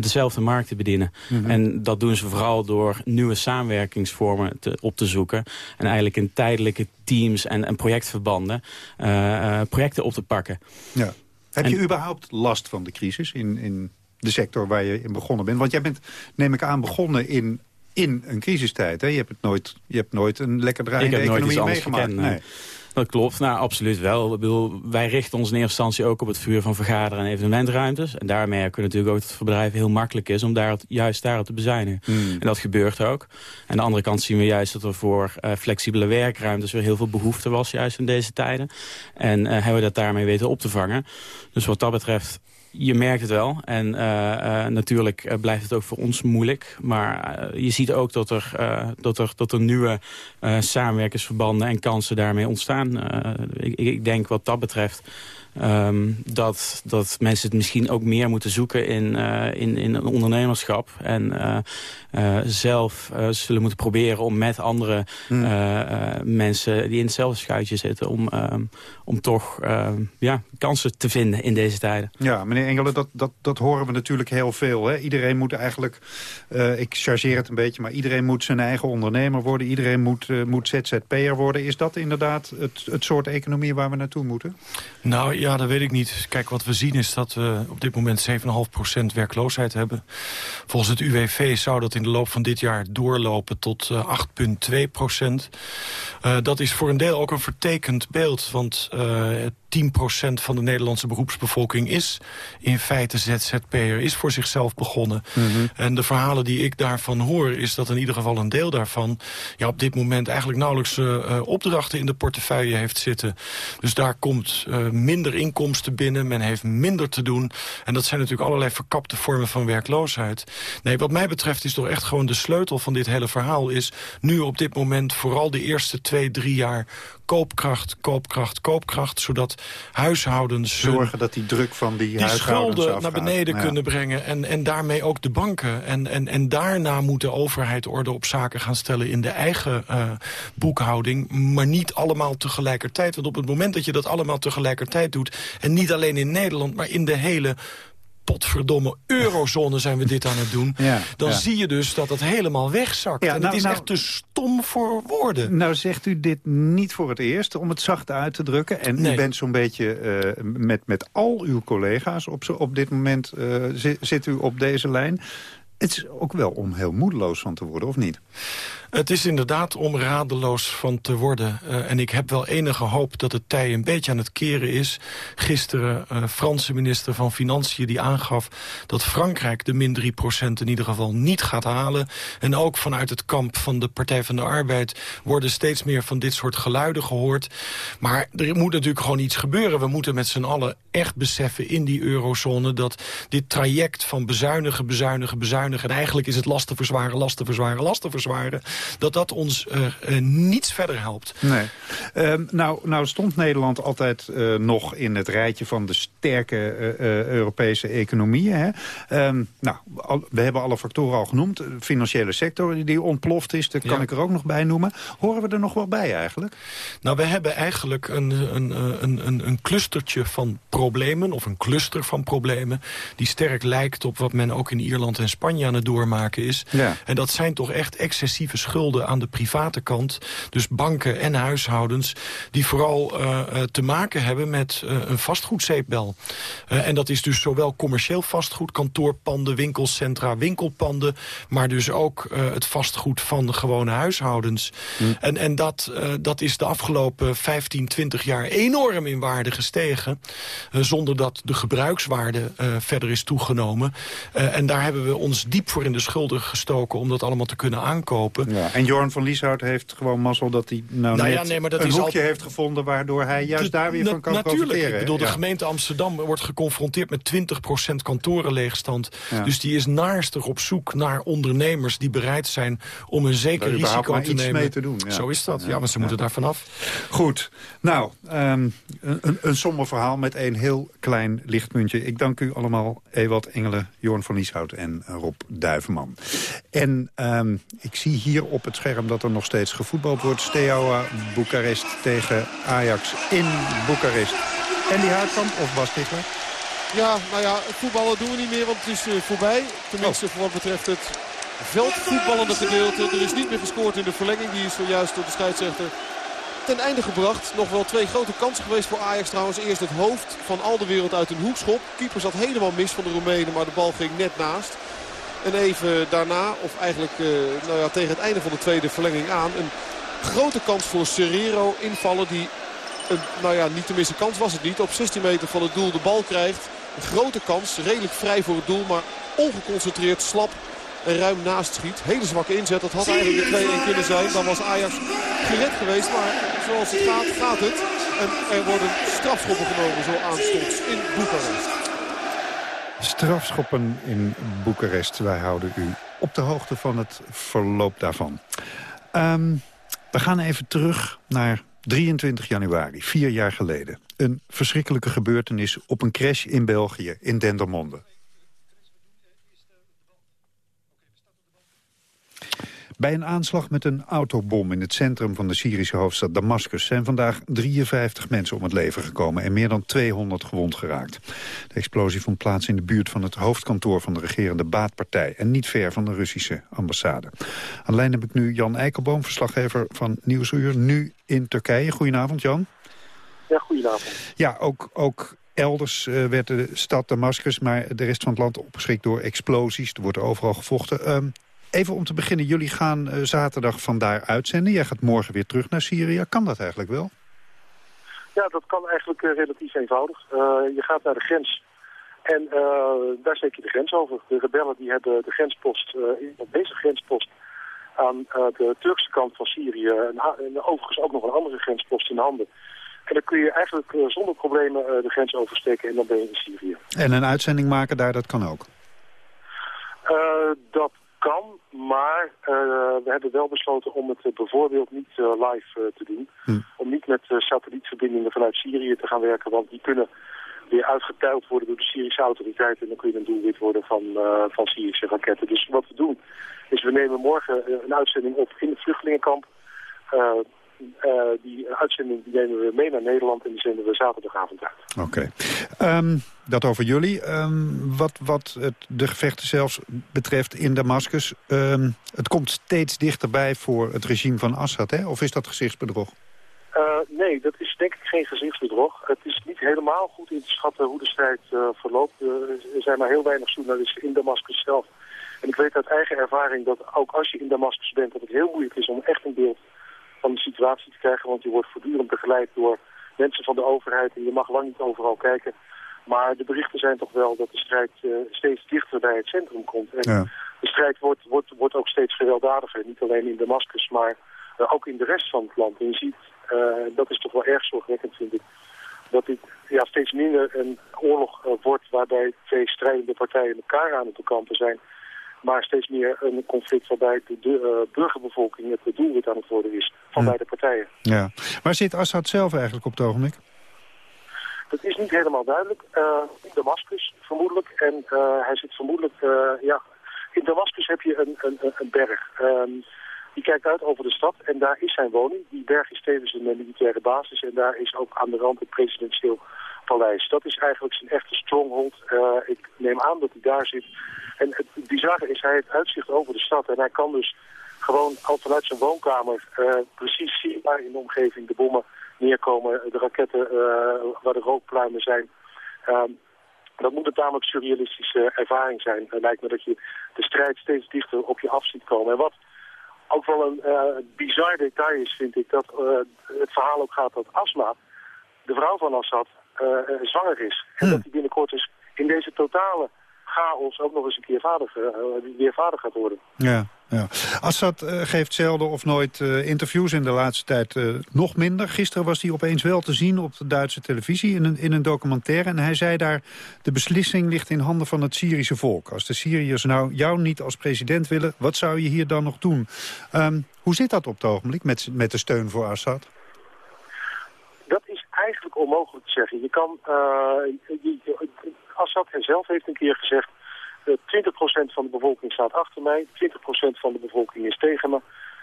dezelfde markt te bedienen. Mm -hmm. En dat doen ze vooral door nieuwe samenwerkingsvormen te, op te zoeken. En eigenlijk in tijdelijke teams en, en projectverbanden uh, uh, projecten op te pakken. Ja. Heb je überhaupt last van de crisis in, in de sector waar je in begonnen bent? Want jij bent, neem ik aan, begonnen in in een crisistijd. Hè? Je, hebt het nooit, je hebt nooit een lekker draaiende economie meegemaakt. Gekend, nee. Dat klopt, nou absoluut wel. Ik bedoel, wij richten ons in eerste instantie ook op het vuur van vergaderen en evenementruimtes. En daarmee merken we natuurlijk ook dat het voor bedrijven heel makkelijk is om daar, juist daarop te bezuinigen. Hmm. En dat gebeurt ook. En aan de andere kant zien we juist dat er voor uh, flexibele werkruimtes weer heel veel behoefte was juist in deze tijden. En uh, hebben we dat daarmee weten op te vangen. Dus wat dat betreft je merkt het wel. En uh, uh, natuurlijk uh, blijft het ook voor ons moeilijk. Maar je ziet ook dat er, dat er, dat er nieuwe samenwerkingsverbanden en kansen daarmee ontstaan. Ik, ik, denk wat dat betreft... Um, dat, dat mensen het misschien ook meer moeten zoeken in, in, in een ondernemerschap. En zelf zullen moeten proberen om met andere hmm. mensen die in hetzelfde schuitje zitten... om, om toch ja, kansen te vinden in deze tijden. Ja, meneer Engelen, dat, dat, dat horen we natuurlijk heel veel. Hè? Iedereen moet eigenlijk, ik chargeer het een beetje... maar iedereen moet zijn eigen ondernemer worden. Iedereen moet, moet ZZP'er worden. Is dat inderdaad het, het soort economie waar we naartoe moeten? Nou ja, dat weet ik niet. Kijk, wat we zien is dat we op dit moment 7,5% werkloosheid hebben. Volgens het UWV zou dat in de loop van dit jaar doorlopen tot uh, 8,2%. Uh, dat is voor een deel ook een vertekend beeld, want uh, 10% van de Nederlandse beroepsbevolking is in feite ZZP'er, is voor zichzelf begonnen. Mm -hmm. En de verhalen die ik daarvan hoor, is dat in ieder geval een deel daarvan... Ja, op dit moment eigenlijk nauwelijks uh, opdrachten in de portefeuille heeft zitten. Dus daar komt uh, minder inkomsten binnen, men heeft minder te doen. En dat zijn natuurlijk allerlei verkapte vormen van werkloosheid. Nee, wat mij betreft is toch echt gewoon de sleutel van dit hele verhaal... is nu op dit moment vooral de eerste twee, drie jaar koopkracht, koopkracht, koopkracht. Zodat huishoudens... Zorgen dat die druk van die, die schulden naar beneden ja. kunnen brengen. En, en daarmee ook de banken. En, en, en daarna moet de overheid orde op zaken gaan stellen in de eigen uh, boekhouding. Maar niet allemaal tegelijkertijd. Want op het moment dat je dat allemaal tegelijkertijd doet... en niet alleen in Nederland, maar in de hele potverdomme eurozone zijn we dit aan het doen... Ja, dan ja. zie je dus dat het helemaal wegzakt. Ja, en nou, het is nou, echt te stom voor woorden. Nou zegt u dit niet voor het eerst, om het zacht uit te drukken. En nee. u bent zo'n beetje uh, met, met al uw collega's op, op dit moment... Uh, zit, zit u op deze lijn. Het is ook wel om heel moedeloos van te worden, of niet? Het is inderdaad om radeloos van te worden. Uh, en ik heb wel enige hoop dat het tij een beetje aan het keren is. Gisteren uh, Franse minister van Financiën die aangaf... dat Frankrijk de min 3% in ieder geval niet gaat halen. En ook vanuit het kamp van de Partij van de Arbeid... worden steeds meer van dit soort geluiden gehoord. Maar er moet natuurlijk gewoon iets gebeuren. We moeten met z'n allen echt beseffen in die eurozone... dat dit traject van bezuinigen, bezuinigen, bezuinigen... en eigenlijk is het lasten verzwaren, lasten verzwaren, lasten verzwaren dat dat ons uh, uh, niets verder helpt. Nee. Uh, nou, nou stond Nederland altijd uh, nog in het rijtje van de sterke Europese economieën. Hè? Um, nou, al, we hebben alle factoren al genoemd. De financiële sector die ontploft is, dat kan ja. ik er ook nog bij noemen. Horen we er nog wel bij eigenlijk? Nou, we hebben eigenlijk een, een, een, een, een clustertje van problemen... of een cluster van problemen... die sterk lijkt op wat men ook in Ierland en Spanje aan het doormaken is. Ja. En dat zijn toch echt excessieve schulden aan de private kant. Dus banken en huishoudens die vooral uh, te maken hebben met uh, een vastgoedzeepbel. Uh, en dat is dus zowel commercieel vastgoed, kantoorpanden, winkelcentra, winkelpanden... maar dus ook het vastgoed van de gewone huishoudens. Mm. En, en dat, dat is de afgelopen 15, 20 jaar enorm in waarde gestegen... zonder dat de gebruikswaarde verder is toegenomen. en daar hebben we ons ons diep voor in de schulden gestoken... om dat allemaal te kunnen aankopen. Ja, en Jorn van Lieshout heeft gewoon mazzel dat hij nou, Nou net ja, nee, maar dat een is hoekje al- heeft gevonden... waardoor hij juist De- daar weer na- van kan Natuurlijk, profiteren. ik bedoel, de Ja. gemeente Amsterdam wordt geconfronteerd met 20% kantorenleegstand. Ja. Dus die is naarstig op zoek naar ondernemers die bereid zijn om een zeker risico te iets nemen. mee te doen, ja. Zo is dat, ja, maar ze ja. moeten daar vanaf. Goed, nou, ehm, een, een, somber verhaal met een heel klein lichtpuntje. Ik dank u allemaal, Ewald Engelen, Jorn van Lieshout en Rob Duivenman. En ehm, ik zie hier op het scherm dat er nog steeds gevoetbald wordt. Steaua Boekarest tegen Ajax in Boekarest. En die Houtkamp of Bas Tichler? Ja, nou ja, voetballen doen we niet meer, want het is eh, voorbij. Tenminste, Oh. voor wat betreft het veldvoetballende gedeelte. Er is niet meer gescoord in de verlenging. Die is zojuist door de scheidsrechter ten einde gebracht. Nog wel twee grote kansen geweest voor Ajax trouwens. Eerst het hoofd van al de wereld uit een hoekschop. Keeper zat helemaal mis van de Roemenen, maar de bal ging net naast. En even daarna, of eigenlijk eh, nou ja, tegen het einde van de tweede verlenging aan... een grote kans voor Serrero invallen die een, nou ja, niet tenminste kans was het niet. Op 16 meter van het doel de bal krijgt. Een grote kans, redelijk vrij voor het doel, maar ongeconcentreerd, slap en ruim naast schiet. Hele zwakke inzet, dat had eigenlijk de 2-1 kunnen zijn. Dan was Ajax gered geweest, maar zoals het gaat, gaat het. En er worden strafschoppen genomen zo aanstonds in Boekarest. Strafschoppen in Boekarest. Wij houden u op de hoogte van het verloop daarvan. Ehm, we gaan even terug naar 23 januari, vier jaar geleden. Een verschrikkelijke gebeurtenis op een crash in België, in Dendermonde. Bij een aanslag met een autobom in het centrum van de Syrische hoofdstad Damascus... zijn vandaag 53 mensen om het leven gekomen en meer dan 200 gewond geraakt. De explosie vond plaats in de buurt van het hoofdkantoor van de regerende Baatpartij... en niet ver van de Russische ambassade. Aan lijn heb ik nu Jan Eikelboom, verslaggever van Nieuwsuur, nu in Turkije. Goedenavond, Jan. Ja, goedenavond. Ja, ook, ook elders eh, werd de stad Damascus, maar de rest van het land opgeschrikt door explosies. Er wordt overal gevochten. Ehm, even om te beginnen, jullie gaan eh, zaterdag vandaar uitzenden. Jij gaat morgen weer terug naar Syrië. Kan dat eigenlijk wel? Ja, dat kan eigenlijk eh, relatief eenvoudig. Eh, je gaat naar de grens en daar steek je de grens over. De rebellen die hebben de grenspost, deze grenspost aan de Turkse kant van Syrië en, en overigens ook nog een andere grenspost in handen. En dan kun je eigenlijk zonder problemen de grens oversteken en dan ben je in Syrië. En een uitzending maken daar, dat kan ook. Dat kan, maar eh, we hebben wel besloten om het eh, bijvoorbeeld niet eh, live te doen. Om niet met satellietverbindingen vanuit Syrië te gaan werken, want die kunnen weer uitgeteild worden door de Syrische autoriteiten. En dan kun je een doelwit worden van, van Syrische raketten. Dus wat we doen, is we nemen morgen een uitzending op in het vluchtelingenkamp. Die uitzending die nemen we mee naar Nederland en die zenden we zaterdagavond uit. Oké. Ehm, dat over jullie. Ehm, wat wat het, de gevechten zelfs betreft in Damascus. ehm, het komt steeds dichterbij voor het regime van Assad, hè? Of is dat gezichtsbedrog? Eh, nee, dat is denk ik geen gezichtsbedrog. Het is niet helemaal goed in te schatten hoe de strijd eh, verloopt. Eh, er zijn maar heel weinig journalisten in Damascus zelf. En ik weet uit eigen ervaring dat ook als je in Damascus bent... dat het heel moeilijk is om echt een beeld van de situatie te krijgen. Want je wordt voortdurend begeleid door mensen van de overheid... en je mag lang niet overal kijken. Maar de berichten zijn toch wel dat de strijd eh, steeds dichter bij het centrum komt. En Ja. de strijd wordt, wordt, wordt ook steeds gewelddadiger. Niet alleen in Damascus, maar eh, ook in de rest van het land. En je ziet, eh, dat is toch wel erg zorgwekkend vind ik, dat dit ja, steeds minder een oorlog wordt waarbij twee strijdende partijen elkaar aan het bekampen zijn. Maar steeds meer een conflict waarbij de, de eh, burgerbevolking het doelwit aan het worden is van beide partijen. Ja. Waar zit Assad zelf eigenlijk op het ogenblik? Dat is niet helemaal duidelijk. Eh, in Damascus vermoedelijk. En eh, hij zit vermoedelijk, eh, ja... In Damascus heb je een, een, een- berg. Ehm, die kijkt uit over de stad en daar is zijn woning. Die berg is tevens een eh, militaire basis en daar is ook aan de rand het presidentieel Dat is eigenlijk zijn echte stronghold. Eh, ik neem aan dat hij daar zit. En het bizarre is, hij heeft uitzicht over de stad en hij kan dus gewoon al vanuit zijn woonkamer eh, precies zien waar in de omgeving de bommen neerkomen, de raketten eh, waar de rookpluimen zijn. Ehm, dat moet een tamelijk surrealistische ervaring zijn. Het lijkt me dat je de strijd steeds dichter op je af ziet komen. En wat ook wel een bizar detail is, vind ik, dat het verhaal ook gaat dat Asma, de vrouw van Assad, zwanger is. En dat die binnenkort dus in deze totale chaos ook nog eens een keer vader, uh, weer vader gaat worden. Ja, ja. Assad geeft zelden of nooit interviews in de laatste tijd nog minder. Gisteren was hij opeens wel te zien op de Duitse televisie in een, in een documentaire. En hij zei daar, de beslissing ligt in handen van het Syrische volk. Als de Syriërs nou jou niet als president willen, wat zou je hier dan nog doen? Um, hoe zit dat op het ogenblik met, met de steun voor Assad? Onmogelijk te zeggen. Je kan, je, Assad zelf heeft een keer gezegd... Uh, 20% van de bevolking staat achter mij, 20% van de bevolking is tegen me.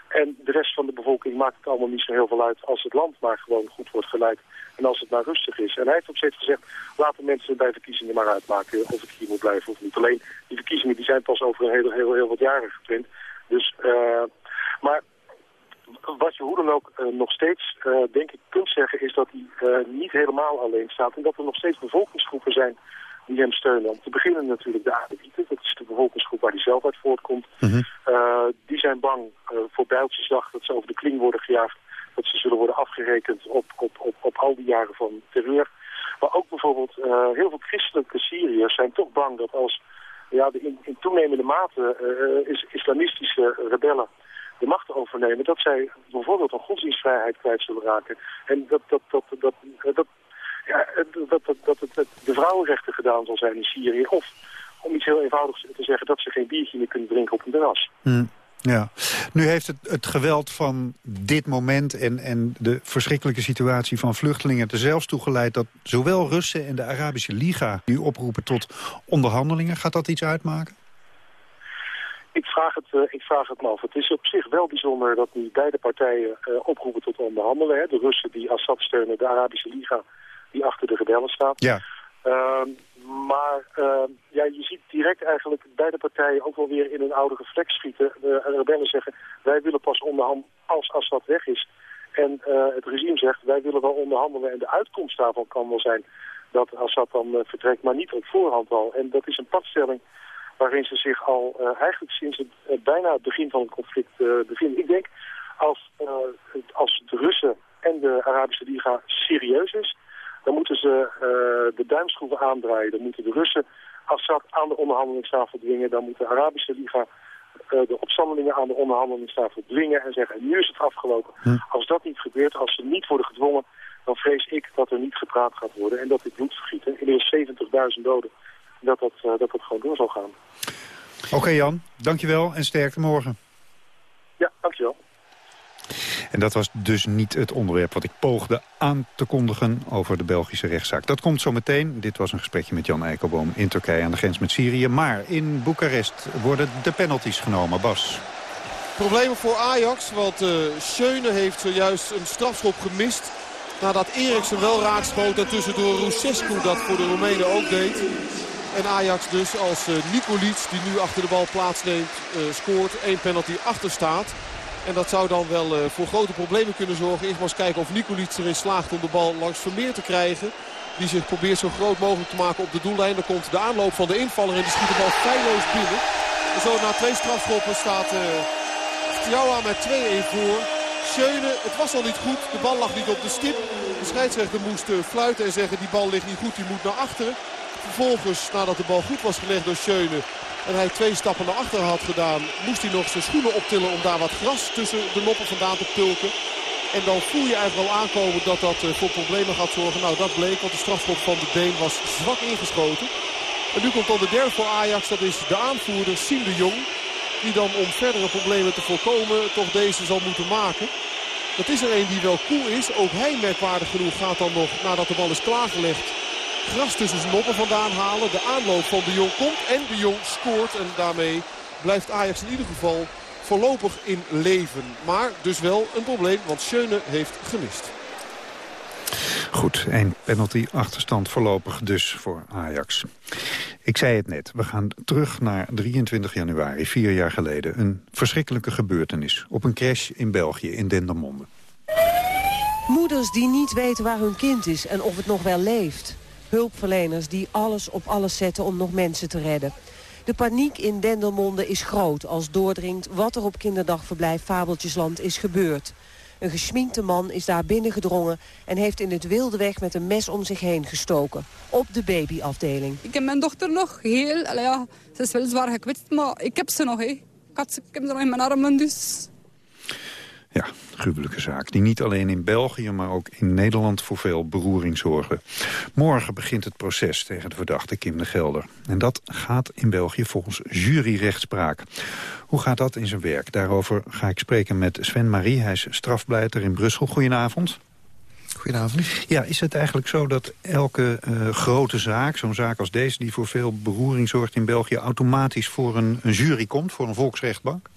En de rest van de bevolking maakt het allemaal niet zo heel veel uit als het land maar gewoon goed wordt geleid. En als het maar rustig is. En hij heeft ook steeds gezegd, laten mensen bij verkiezingen maar uitmaken of ik hier moet blijven of niet. Alleen die verkiezingen die zijn pas over een heel, heel, heel wat jaren gepland. Dus, uh, maar wat je hoe dan ook uh, nog steeds, uh, denk ik, kunt zeggen... is dat hij niet helemaal alleen staat. En dat er nog steeds bevolkingsgroepen zijn die hem steunen. Om te beginnen natuurlijk de Arabieten, dat is de bevolkingsgroep waar hij zelf uit voortkomt. Mm die zijn bang voor Bijltjesdag, dat ze over de kling worden gejaagd. Dat ze zullen worden afgerekend op, op, op, op al die jaren van terreur. Maar ook bijvoorbeeld heel veel christelijke Syriërs zijn toch bang dat als ja, de in, in toenemende mate is, islamistische rebellen de macht overnemen, dat zij bijvoorbeeld een godsdienstvrijheid kwijt zullen raken. En dat, dat, dat, dat, dat, ja, dat, dat, dat het de vrouwenrechten gedaan zal zijn in Syrië. Of, om iets heel eenvoudigs te zeggen, dat ze geen biertje meer kunnen drinken op een terras. Hmm. Ja, nu heeft het, het geweld van dit moment en, en de verschrikkelijke situatie van vluchtelingen er zelfs toe geleid dat zowel Russen en de Arabische Liga nu oproepen tot onderhandelingen. Gaat dat iets uitmaken? Ik vraag, het, uh, ik vraag het me af. Het is op zich wel bijzonder dat nu beide partijen uh, oproepen tot onderhandelen. Hè. De Russen die Assad steunen, de Arabische Liga die achter de rebellen staat. Ja. Uh, maar uh, ja, je ziet direct eigenlijk beide partijen ook wel weer in een oude reflex schieten. De rebellen zeggen, wij willen pas onderhandelen als Assad weg is. En uh, het regime zegt, wij willen wel onderhandelen. En de uitkomst daarvan kan wel zijn dat Assad dan vertrekt, maar niet op voorhand al. En dat is een padstelling waarin ze zich al uh, eigenlijk sinds het, bijna het begin van het conflict bevinden. Ik denk, als, als de Russen en de Arabische Liga serieus is dan moeten ze de duimschroeven aandraaien. Dan moeten de Russen Assad aan de onderhandelingstafel dwingen. Dan moet de Arabische Liga de opstandelingen aan de onderhandelingstafel dwingen en zeggen, nu is het afgelopen. Hm. Als dat niet gebeurt, als ze niet worden gedwongen, dan vrees ik dat er niet gepraat gaat worden. En dat dit bloedvergieten, in 70.000 doden, dat dat, uh, dat dat gewoon door zal gaan. Oké okay, Jan, dankjewel en sterkte morgen. Ja, dankjewel. En dat was dus niet het onderwerp wat ik poogde aan te kondigen over de Belgische rechtszaak. Dat komt zo meteen. Dit was een gesprekje met Jan Eikelboom in Turkije aan de grens met Syrië. Maar in Boekarest worden de penalties genomen. Bas. Problemen voor Ajax, want uh, Schöne heeft zojuist een strafschop gemist. Nadat Eriksen wel raakschoot en tussendoor Rusescu dat voor de Roemenen ook deed. En Ajax dus als uh, Nicolic, die nu achter de bal plaatsneemt, uh, scoort. één penalty achter staat. En dat zou dan wel uh, voor grote problemen kunnen zorgen. Eerst maar kijken of Nicolic erin slaagt om de bal langs Vermeer te krijgen. Die zich probeert zo groot mogelijk te maken op de doellijn. Dan komt de aanloop van de invaller en die schiet de bal feilloos binnen. En zo na twee strafschoppen staat uh, met 2-1 voor. Schöne, het was al niet goed. De bal lag niet op de stip. De scheidsrechter moest fluiten en zeggen die bal ligt niet goed, die moet naar achteren. Vervolgens, nadat de bal goed was gelegd door Schöne, en hij twee stappen naar achteren had gedaan, moest hij nog zijn schoenen optillen om daar wat gras tussen de noppen vandaan te pulken. En dan voel je eigenlijk al aankomen dat dat eh, voor problemen gaat zorgen. Nou, dat bleek, want de strafschop van de Deen was zwak ingeschoten. En nu komt dan de derde voor Ajax, dat is de aanvoerder Siem de Jong. Die dan om verdere problemen te voorkomen toch deze zal moeten maken. Het is er een die wel cool is. Ook hij merkwaardig genoeg gaat dan nog, nadat de bal is klaargelegd, gras tussen zijn noppen vandaan halen. De aanloop van de Jong komt en de Jong scoort. En daarmee blijft Ajax in ieder geval voorlopig in leven. Maar dus wel een probleem, want Schöne heeft gemist. Goed, een penalty achterstand voorlopig dus voor Ajax. Ik zei het net, we gaan terug naar 23 januari, vier jaar geleden. Een verschrikkelijke gebeurtenis op een crash in België, in Dendermonde. Moeders die niet weten waar hun kind is en of het nog wel leeft. Hulpverleners die alles op alles zetten om nog mensen te redden. De paniek in Dendermonde is groot als doordringt wat er op kinderdagverblijf Fabeltjesland is gebeurd. Een geschminkte man is daar binnengedrongen en heeft in het wilde weg met een mes om zich heen gestoken. Op de babyafdeling. Ik heb mijn dochter nog heel, ja, ze is wel zwaar gekwetst, maar ik heb ze nog. Hè. Ik, heb ze nog in mijn armen, dus... Ja, gruwelijke zaak. Die niet alleen in België, maar ook in Nederland voor veel beroering zorgen. Morgen begint het proces tegen de verdachte Kim de Gelder. En dat gaat in België volgens juryrechtspraak. Hoe gaat dat in zijn werk? Daarover ga ik spreken met Sven Marie. Hij is strafblijter in Brussel. Goedenavond. Goedenavond. Ja, is het eigenlijk zo dat elke uh, grote zaak, zo'n zaak als deze... die voor veel beroering zorgt in België... automatisch voor een, een jury komt, voor een volksrechtbank?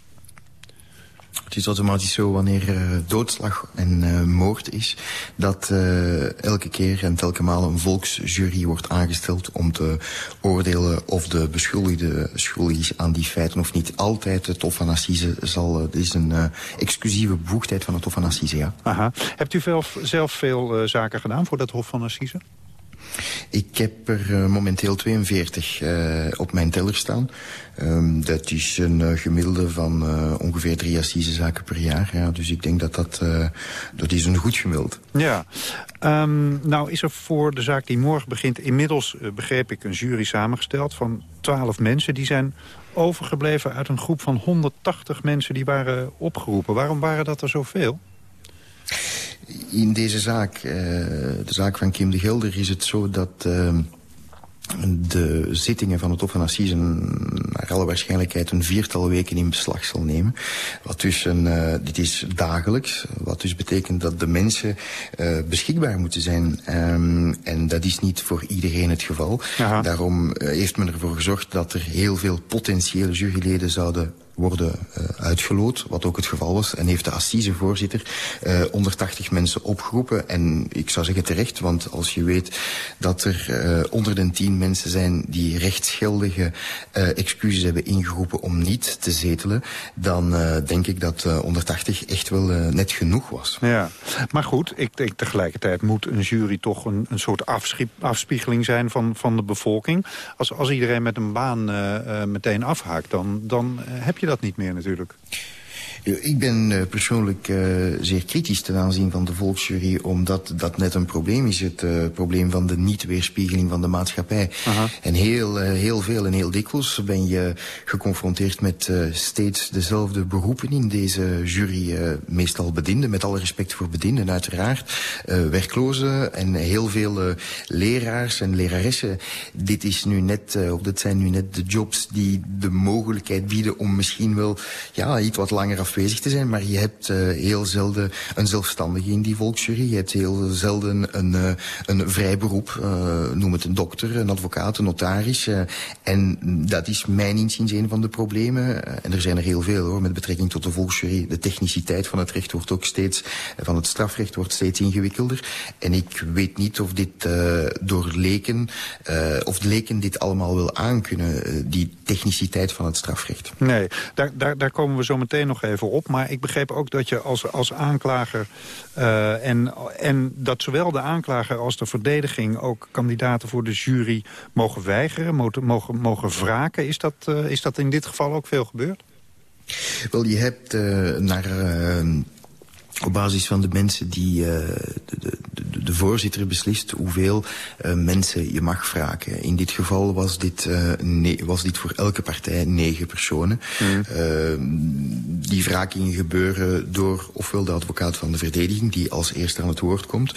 Het is automatisch zo wanneer uh, doodslag en uh, moord is... dat uh, elke keer en telke een volksjury wordt aangesteld... om te oordelen of de beschuldigde schuldig is aan die feiten of niet. Altijd het Hof van Assise zal... Het is een exclusieve bevoegdheid van het Hof van Assise, ja. Aha. Hebt u zelf, zelf veel zaken gedaan voor dat Hof van Assise? Ik heb er uh, momenteel 42 uh, op mijn teller staan. Um, dat is een uh, gemiddelde van ongeveer drie assisezaken per jaar. Ja, dus ik denk dat dat, dat is een goed gemiddelde. Ja. Um, nou is er voor de zaak die morgen begint inmiddels, begreep ik, een jury samengesteld van 12 mensen. Die zijn overgebleven uit een groep van 180 mensen die waren opgeroepen. Waarom waren dat er zoveel? In deze zaak, uh, de zaak van Kim de Gelder, is het zo dat uh, de zittingen van het Hof van Assise naar alle waarschijnlijkheid een viertal weken in beslag zal nemen. Wat dus een, uh, dit is dagelijks, wat dus betekent dat de mensen uh, beschikbaar moeten zijn. Um, en dat is niet voor iedereen het geval. Aha. Daarom uh, heeft men ervoor gezorgd dat er heel veel potentiële juryleden zouden worden uh, uitgeloot, wat ook het geval was. En heeft de assisevoorzitter uh, 180 mensen opgeroepen. En ik zou zeggen terecht, want als je weet dat er uh, onder de 10 mensen zijn die rechtsgeldige excuses hebben ingeroepen om niet te zetelen, dan denk ik dat uh, 180 echt wel net genoeg was. Ja, maar goed, ik denk tegelijkertijd moet een jury toch een, een soort afspiegeling zijn van, van de bevolking. Als, als iedereen met een baan meteen afhaakt, dan, dan heb je dat niet meer natuurlijk. Ik ben uh, persoonlijk uh, zeer kritisch ten aanzien van de volksjury... omdat dat net een probleem is. Het uh, probleem van de niet-weerspiegeling van de maatschappij. Aha. En heel, heel veel en heel dikwijls ben je geconfronteerd met steeds dezelfde beroepen in deze jury. meestal bedienden, met alle respect voor bedienden uiteraard. werklozen en heel veel leraars en leraressen. Dit, is nu net, of dit zijn nu net de jobs die de mogelijkheid bieden... om misschien wel ja, iets wat langer afwezig te zijn. Maar je hebt uh, heel zelden een zelfstandige in die volksjury. Je hebt heel zelden een, uh, een vrij beroep. Uh, noem het een dokter, een advocaat, een notaris. en dat is mijn inziens een van de problemen. en er zijn er heel veel hoor, met betrekking tot de volksjury. De techniciteit van het recht wordt ook steeds, van het strafrecht wordt steeds ingewikkelder. En ik weet niet of dit door leken, of leken dit allemaal wil aankunnen. die techniciteit van het strafrecht. Nee, daar, daar, daar komen we zo meteen nog even op. Maar ik begreep ook dat je als, als aanklager... Uh, en, en dat zowel de aanklager als de verdediging... ook kandidaten voor de jury mogen weigeren, mogen, mogen, wraken. Is dat, uh, is dat in dit geval ook veel gebeurd? Wel, je hebt uh, naar op basis van de mensen die uh, de, de, de, voorzitter beslist hoeveel uh, mensen je mag vragen. In dit geval was dit, uh, ne was dit voor elke partij negen personen. Mm. die wrakingen gebeuren door ofwel de advocaat van de verdediging die als eerste aan het woord komt,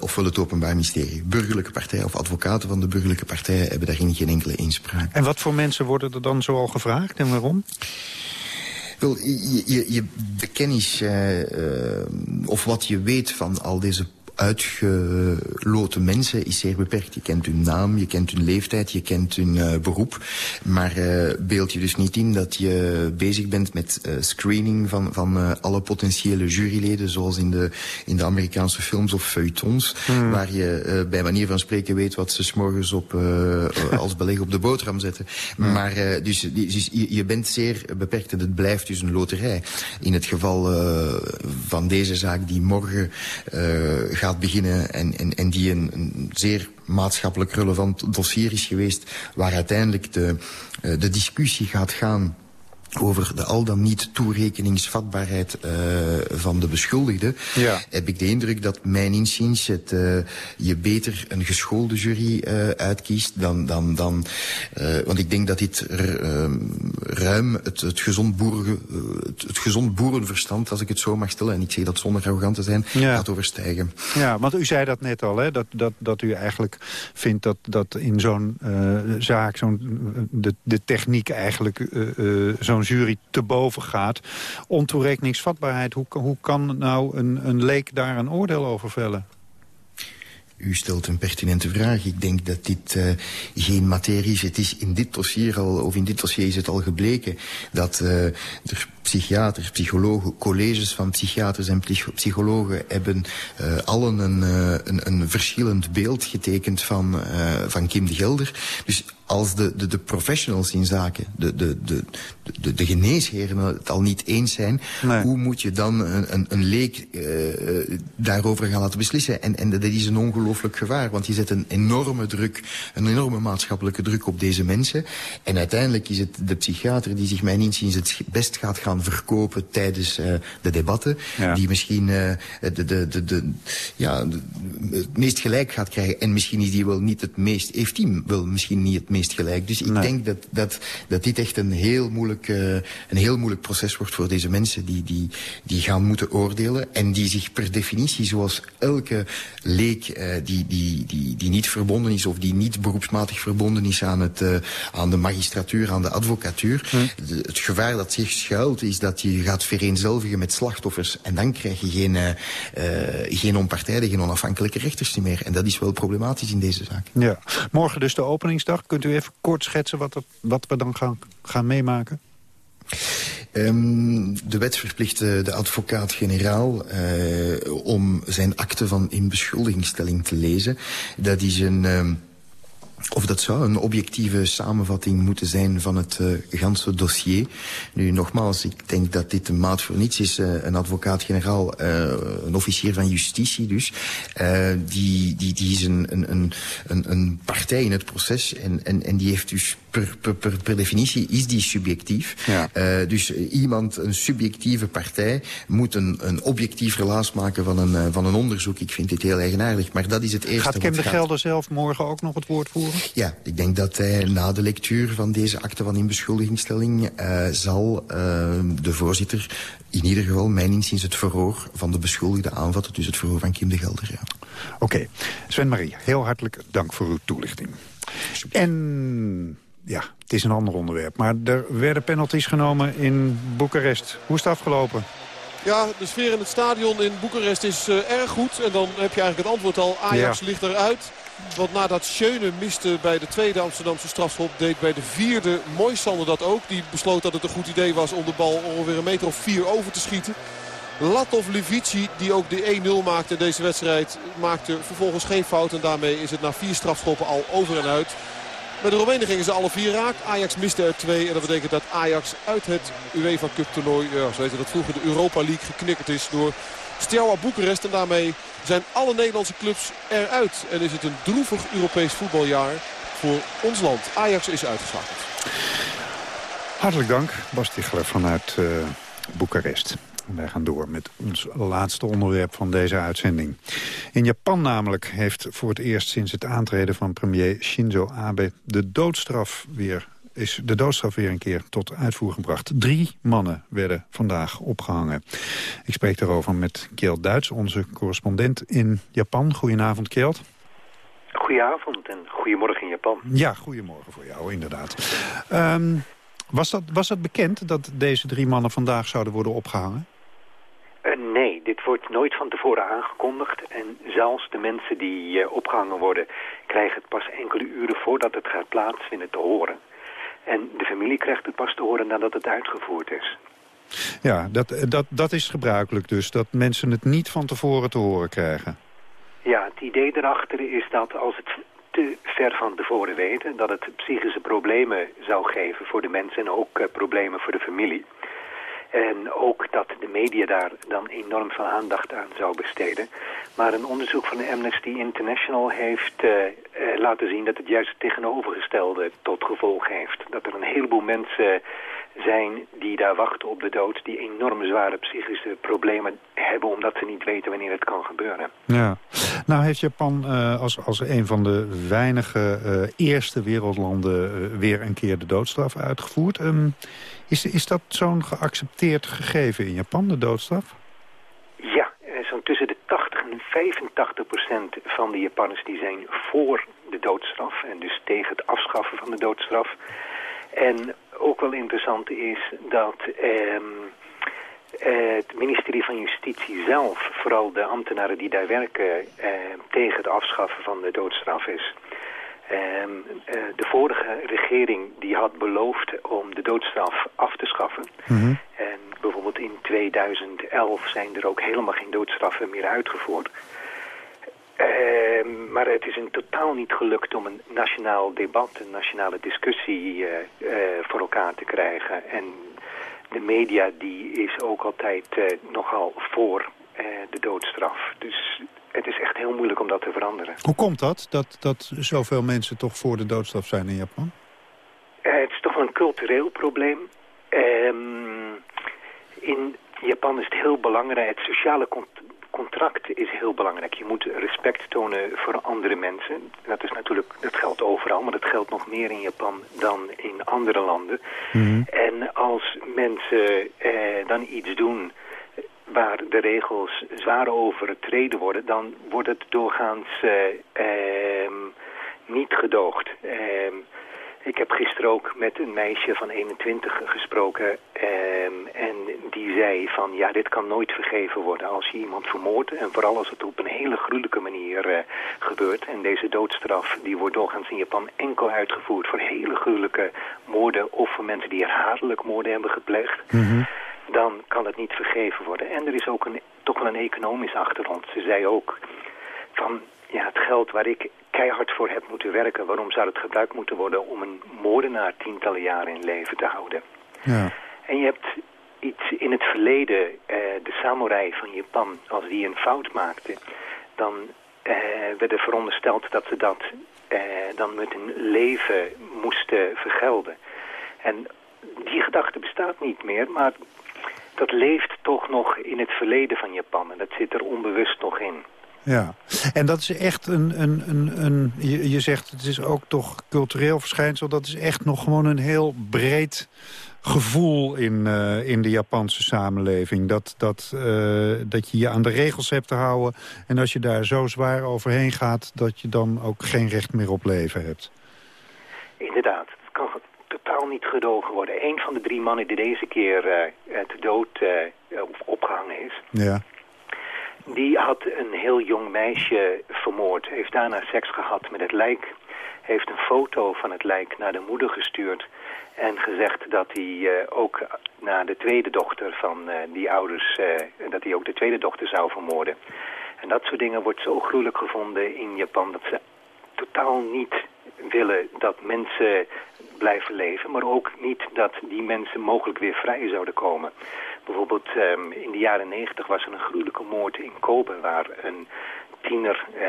ofwel het openbaar ministerie. Burgerlijke partijen of advocaten van de burgerlijke partijen hebben daarin geen enkele inspraak. En wat voor mensen worden er dan zoal gevraagd en waarom? Wel, je, je, kennis uh, uh, of wat je weet van al deze uitgeloten mensen is zeer beperkt. Je kent hun naam, je kent hun leeftijd, je kent hun uh, beroep. Maar uh, beeld je dus niet in dat je bezig bent met uh, screening van, van alle potentiële juryleden... zoals in de, in de Amerikaanse films of feuilletons... Hmm. waar je bij manier van spreken weet wat ze s'morgens op als beleg op de boterham zetten. Hmm. Maar dus, dus je, je, bent zeer beperkt en het blijft dus een loterij. In het geval van deze zaak die morgen gaat beginnen en, en, die een, een zeer maatschappelijk relevant dossier is geweest... waar uiteindelijk de, uh, de discussie gaat gaan over de al dan niet toerekeningsvatbaarheid uh, van de beschuldigde... Ja. heb ik de indruk dat mijn inziens het, uh, je beter een geschoolde jury uh, uitkiest dan... dan, dan want ik denk dat dit ruim het, het, gezond boeren, het, het, gezond boerenverstand, als ik het zo mag stellen... en ik zeg dat zonder arrogant te zijn, ja. gaat overstijgen. Ja, want u zei dat net al, hè, dat, dat, dat u eigenlijk vindt dat, dat in zo'n zaak... Zo'n, de, de techniek eigenlijk zo'n jury te boven gaat. Ontoerekeningsvatbaarheid, hoe, hoe kan nou een, een leek daar een oordeel over vellen? U stelt een pertinente vraag. Ik denk dat dit uh, geen materie is. Het is in dit dossier al, of in dit dossier is het al gebleken dat uh, er psychiaters, psychologen, colleges van psychiaters en psychologen hebben uh, allen een, een, een, verschillend beeld getekend van, van Kim de Gelder. Dus als de, de, de professionals in zaken, de, de, de, de, de geneesheren het al niet eens zijn... Nee. hoe moet je dan een, een, een leek uh, daarover gaan laten beslissen? En, en dat is een ongelooflijk gevaar, want je zet een enorme druk... een enorme maatschappelijke druk op deze mensen. En uiteindelijk is het de psychiater die zich mijn inziens het best gaat gaan verkopen... tijdens uh, de debatten, ja. die misschien uh, de, de, de, de, ja, het meest gelijk gaat krijgen. En misschien is die wel niet het meest... heeft die wel misschien niet het meest gelijk. Dus ik nee. denk dat, dat, dat dit echt een heel, moeilijk, uh, een heel moeilijk proces wordt voor deze mensen die, die, die gaan moeten oordelen. En die zich per definitie, zoals elke leek uh, die, die, die, die niet verbonden is of die niet beroepsmatig verbonden is aan, het, uh, aan de magistratuur, aan de advocatuur. Hm. De, het gevaar dat zich schuilt is dat je gaat vereenzelvigen met slachtoffers. En dan krijg je geen, geen onpartijdige, geen onafhankelijke rechters meer. En dat is wel problematisch in deze zaak. Ja. Morgen dus de openingsdag. Kunt u even kort schetsen wat, wat we dan gaan, gaan meemaken? Um, de wet verplicht de advocaat-generaal uh, om zijn akte van inbeschuldigingsstelling te lezen. Dat is een... Um, of dat zou een objectieve samenvatting moeten zijn van het uh, ganse dossier. Nu, nogmaals, ik denk dat dit een maat voor niets is. Uh, een advocaat-generaal, uh, een officier van justitie dus. die, die, die is een, een, een, een partij in het proces. En, en, en die heeft dus per, per, per, per definitie is die subjectief. Ja. Uh, dus iemand, een subjectieve partij, moet een, een objectief relaas maken van een, uh, van een onderzoek. Ik vind dit heel eigenaardig, maar dat is het eerste Gaat Kim de Gelder zelf morgen ook nog het woord voeren? Ja, ik denk dat hij na de lectuur van deze akte van inbeschuldigingsstelling uh, zal de voorzitter in ieder geval, mijn inziens, het verhoor van de beschuldigde aanvatten. Dus het verhoor van Kim de Gelder, ja. Oké. Okay. Sven-Marie, heel hartelijk dank voor uw toelichting. En ja, het is een ander onderwerp. Maar er werden penalties genomen in Boekarest. Hoe is het afgelopen? Ja, de sfeer in het stadion in Boekarest is uh, erg goed. En dan heb je eigenlijk het antwoord al. Ajax ja. ligt eruit. Want nadat Schöne miste bij de tweede Amsterdamse strafschop... deed bij de vierde Moisander dat ook. Die besloot dat het een goed idee was om de bal ongeveer een meter of vier over te schieten. Latov Levici, die ook de 1-0 maakte in deze wedstrijd, maakte vervolgens geen fout. En daarmee is het na vier strafschoppen al over en uit. Bij de Romeinen gingen ze alle vier raak. Ajax miste er twee. En dat betekent dat Ajax uit het UEFA Cup toernooi, ja, zo heette dat vroeger, de Europa League geknikkerd is door Steaua Boekarest. En daarmee zijn alle Nederlandse clubs eruit. En is het een droevig Europees voetbaljaar voor ons land. Ajax is uitgeschakeld. Hartelijk dank, Bas Tichler vanuit uh, Boekarest. Wij gaan door met ons laatste onderwerp van deze uitzending. In Japan namelijk heeft voor het eerst sinds het aantreden van premier Shinzo Abe... de doodstraf weer is de doodstraf weer een keer tot uitvoer gebracht. Drie mannen werden vandaag opgehangen. Ik spreek daarover met Kjeld Duits, onze correspondent in Japan. Goedenavond, Kjeld. Goedenavond en goedemorgen in Japan. Ja, goedemorgen voor jou, inderdaad. Um, was, dat, was dat bekend dat deze drie mannen vandaag zouden worden opgehangen? Uh, nee, dit wordt nooit van tevoren aangekondigd. En zelfs de mensen die uh, opgehangen worden... krijgen het pas enkele uren voordat het gaat plaatsvinden te horen. En de familie krijgt het pas te horen nadat het uitgevoerd is. Ja, dat, dat, dat is gebruikelijk dus. Dat mensen het niet van tevoren te horen krijgen. Ja, het idee erachter is dat als het te ver van tevoren weten... dat het psychische problemen zou geven voor de mensen en ook uh, problemen voor de familie... En ook dat de media daar dan enorm veel aandacht aan zou besteden. Maar een onderzoek van Amnesty International heeft uh, uh, laten zien dat het juist het tegenovergestelde tot gevolg heeft. Dat er een heleboel mensen zijn die daar wachten op de dood... die enorm zware psychische problemen hebben... omdat ze niet weten wanneer het kan gebeuren. Ja. Nou heeft Japan uh, als, als een van de weinige eerste wereldlanden... Weer een keer de doodstraf uitgevoerd. Um, is, is dat zo'n geaccepteerd gegeven in Japan, de doodstraf? Ja, zo'n tussen de 80 en 85 procent van de Japanners... die zijn voor de doodstraf en dus tegen het afschaffen van de doodstraf... En ook wel interessant is dat eh, het ministerie van Justitie zelf, vooral de ambtenaren die daar werken, eh, tegen het afschaffen van de doodstraf is. Uh, de vorige regering die had beloofd om de doodstraf af te schaffen. Mhm. En bijvoorbeeld in 2011 zijn er ook helemaal geen doodstraffen meer uitgevoerd. Uh, maar het is in totaal niet gelukt om een nationaal debat, een nationale discussie uh, uh, voor elkaar te krijgen. En de media die is ook altijd nogal voor de doodstraf. Dus het is echt heel moeilijk om dat te veranderen. Hoe komt dat, dat, dat zoveel mensen toch voor de doodstraf zijn in Japan? het is toch een cultureel probleem. Ehm, in Japan is het heel belangrijk, het sociale contract is heel belangrijk. Je moet respect tonen voor andere mensen. Dat is natuurlijk, dat geldt overal, maar dat geldt nog meer in Japan dan in andere landen. Mhm. En als mensen eh, dan iets doen waar de regels zwaar overtreden worden, dan wordt het doorgaans eh, eh, niet gedoogd. Ehm, ik heb gisteren ook met een meisje van 21 gesproken ehm, en die zei van ja, dit kan nooit vergeven worden als je iemand vermoordt. En vooral als het op een hele gruwelijke manier uh, gebeurt. En deze doodstraf die wordt doorgaans in Japan enkel uitgevoerd voor hele gruwelijke moorden of voor mensen die herhaaldelijk moorden hebben gepleegd. Dan kan het niet vergeven worden. En er is ook een, toch wel een economisch achtergrond. Ze zei ook van ja, het geld waar ik keihard voor heb moeten werken... waarom zou het gebruikt moeten worden om een moordenaar tientallen jaren in leven te houden? Ja. En je hebt iets in het verleden, eh, de samurai van Japan, als die een fout maakten... dan eh, werd er verondersteld dat ze dat eh, dan met een leven moesten vergelden. En die gedachte bestaat niet meer, maar dat leeft toch nog in het verleden van Japan. En dat zit er onbewust nog in. Ja, en dat is echt een, een, een, een je, je zegt het is ook toch cultureel verschijnsel... dat is echt nog gewoon een heel breed gevoel in, uh, in de Japanse samenleving. Dat, dat, uh, dat je je aan de regels hebt te houden. En als je daar zo zwaar overheen gaat... dat je dan ook geen recht meer op leven hebt. Inderdaad, niet gedogen worden. Een van de drie mannen die deze keer uh, te dood opgehangen is... Ja die had een heel jong meisje vermoord. Heeft daarna seks gehad met het lijk. Heeft een foto van het lijk naar de moeder gestuurd. En gezegd dat hij uh, ook naar de tweede dochter van uh, die ouders... Uh, dat hij ook de tweede dochter zou vermoorden. En dat soort dingen wordt zo gruwelijk gevonden in Japan... dat ze totaal niet willen dat mensen blijven leven... maar ook niet dat die mensen mogelijk weer vrij zouden komen. Bijvoorbeeld um, in de jaren negentig was er een gruwelijke moord in Kobe... waar een tiener uh,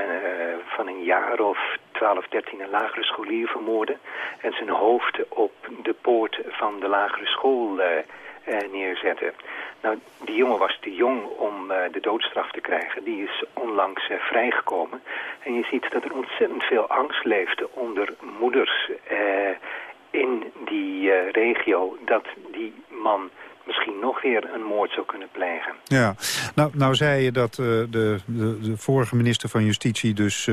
van een jaar of 12, 13 een lagere scholier vermoordde... en zijn hoofd op de poort van de lagere school uh, uh, neerzette. Nou, die jongen was te jong om de doodstraf te krijgen. Die is onlangs vrijgekomen. En je ziet dat er ontzettend veel angst leefde onder moeders in die regio... dat die man misschien nog weer een moord zou kunnen plegen. Ja, nou, nou zei je dat de, de, de, vorige minister van Justitie dus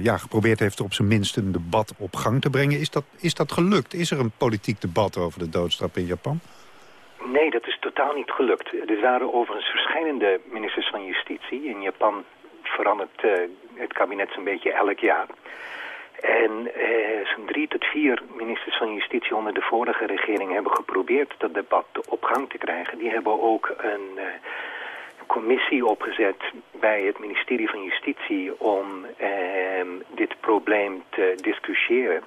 ja, geprobeerd heeft op zijn minst een debat op gang te brengen. Is dat, is dat gelukt? Is er een politiek debat over de doodstraf in Japan? Nee, dat is totaal niet gelukt. Er waren overigens verschillende ministers van Justitie. In Japan verandert het kabinet zo'n beetje elk jaar. En eh, zo'n drie tot vier ministers van Justitie onder de vorige regering hebben geprobeerd dat debat op gang te krijgen. Die hebben ook een uh, commissie opgezet bij het ministerie van Justitie om dit probleem te discussiëren.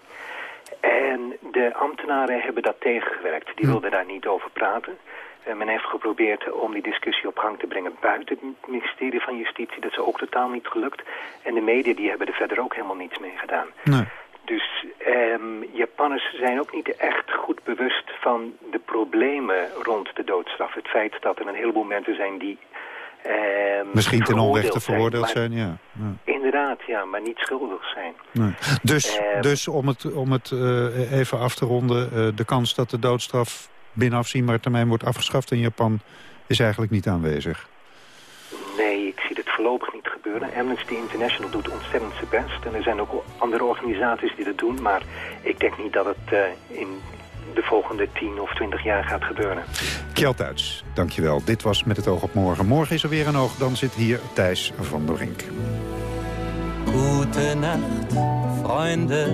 En de ambtenaren hebben dat tegengewerkt. Die wilden daar niet over praten. Uh, men heeft geprobeerd om die discussie op gang te brengen buiten het ministerie van Justitie. Dat is ook totaal niet gelukt. En de media die hebben er verder ook helemaal niets mee gedaan. Nee. Dus um, Japanners zijn ook niet echt goed bewust van de problemen rond de doodstraf. Het feit dat er een heleboel mensen zijn die... Um, Misschien ten onrechte veroordeeld zijn, ja. ja. Inderdaad, ja, maar niet schuldig zijn. Nee. Dus, um, dus om het, om het uh, even af te ronden... Uh, de kans dat de doodstraf binnen afzienbare termijn wordt afgeschaft in Japan... is eigenlijk niet aanwezig. Nee, ik zie het voorlopig niet gebeuren. Amnesty International doet ontzettend zijn best. En er zijn ook andere organisaties die dat doen. Maar ik denk niet dat het uh, in de volgende 10 of 20 jaar gaat gebeuren. Kjeld Duits, dankjewel. Dit was Met het oog op morgen. Morgen is er weer een oog. Dan zit hier Thijs van der Rink. Gute Nacht, Freunde.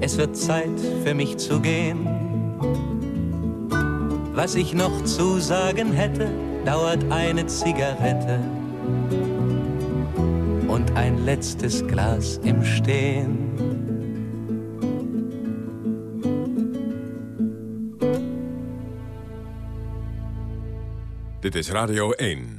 Es wird Zeit für mich zu gehen. Was ich noch zu sagen hätte, dauert eine Zigarette und ein letztes Glas im Stehen. Dit is Radio 1.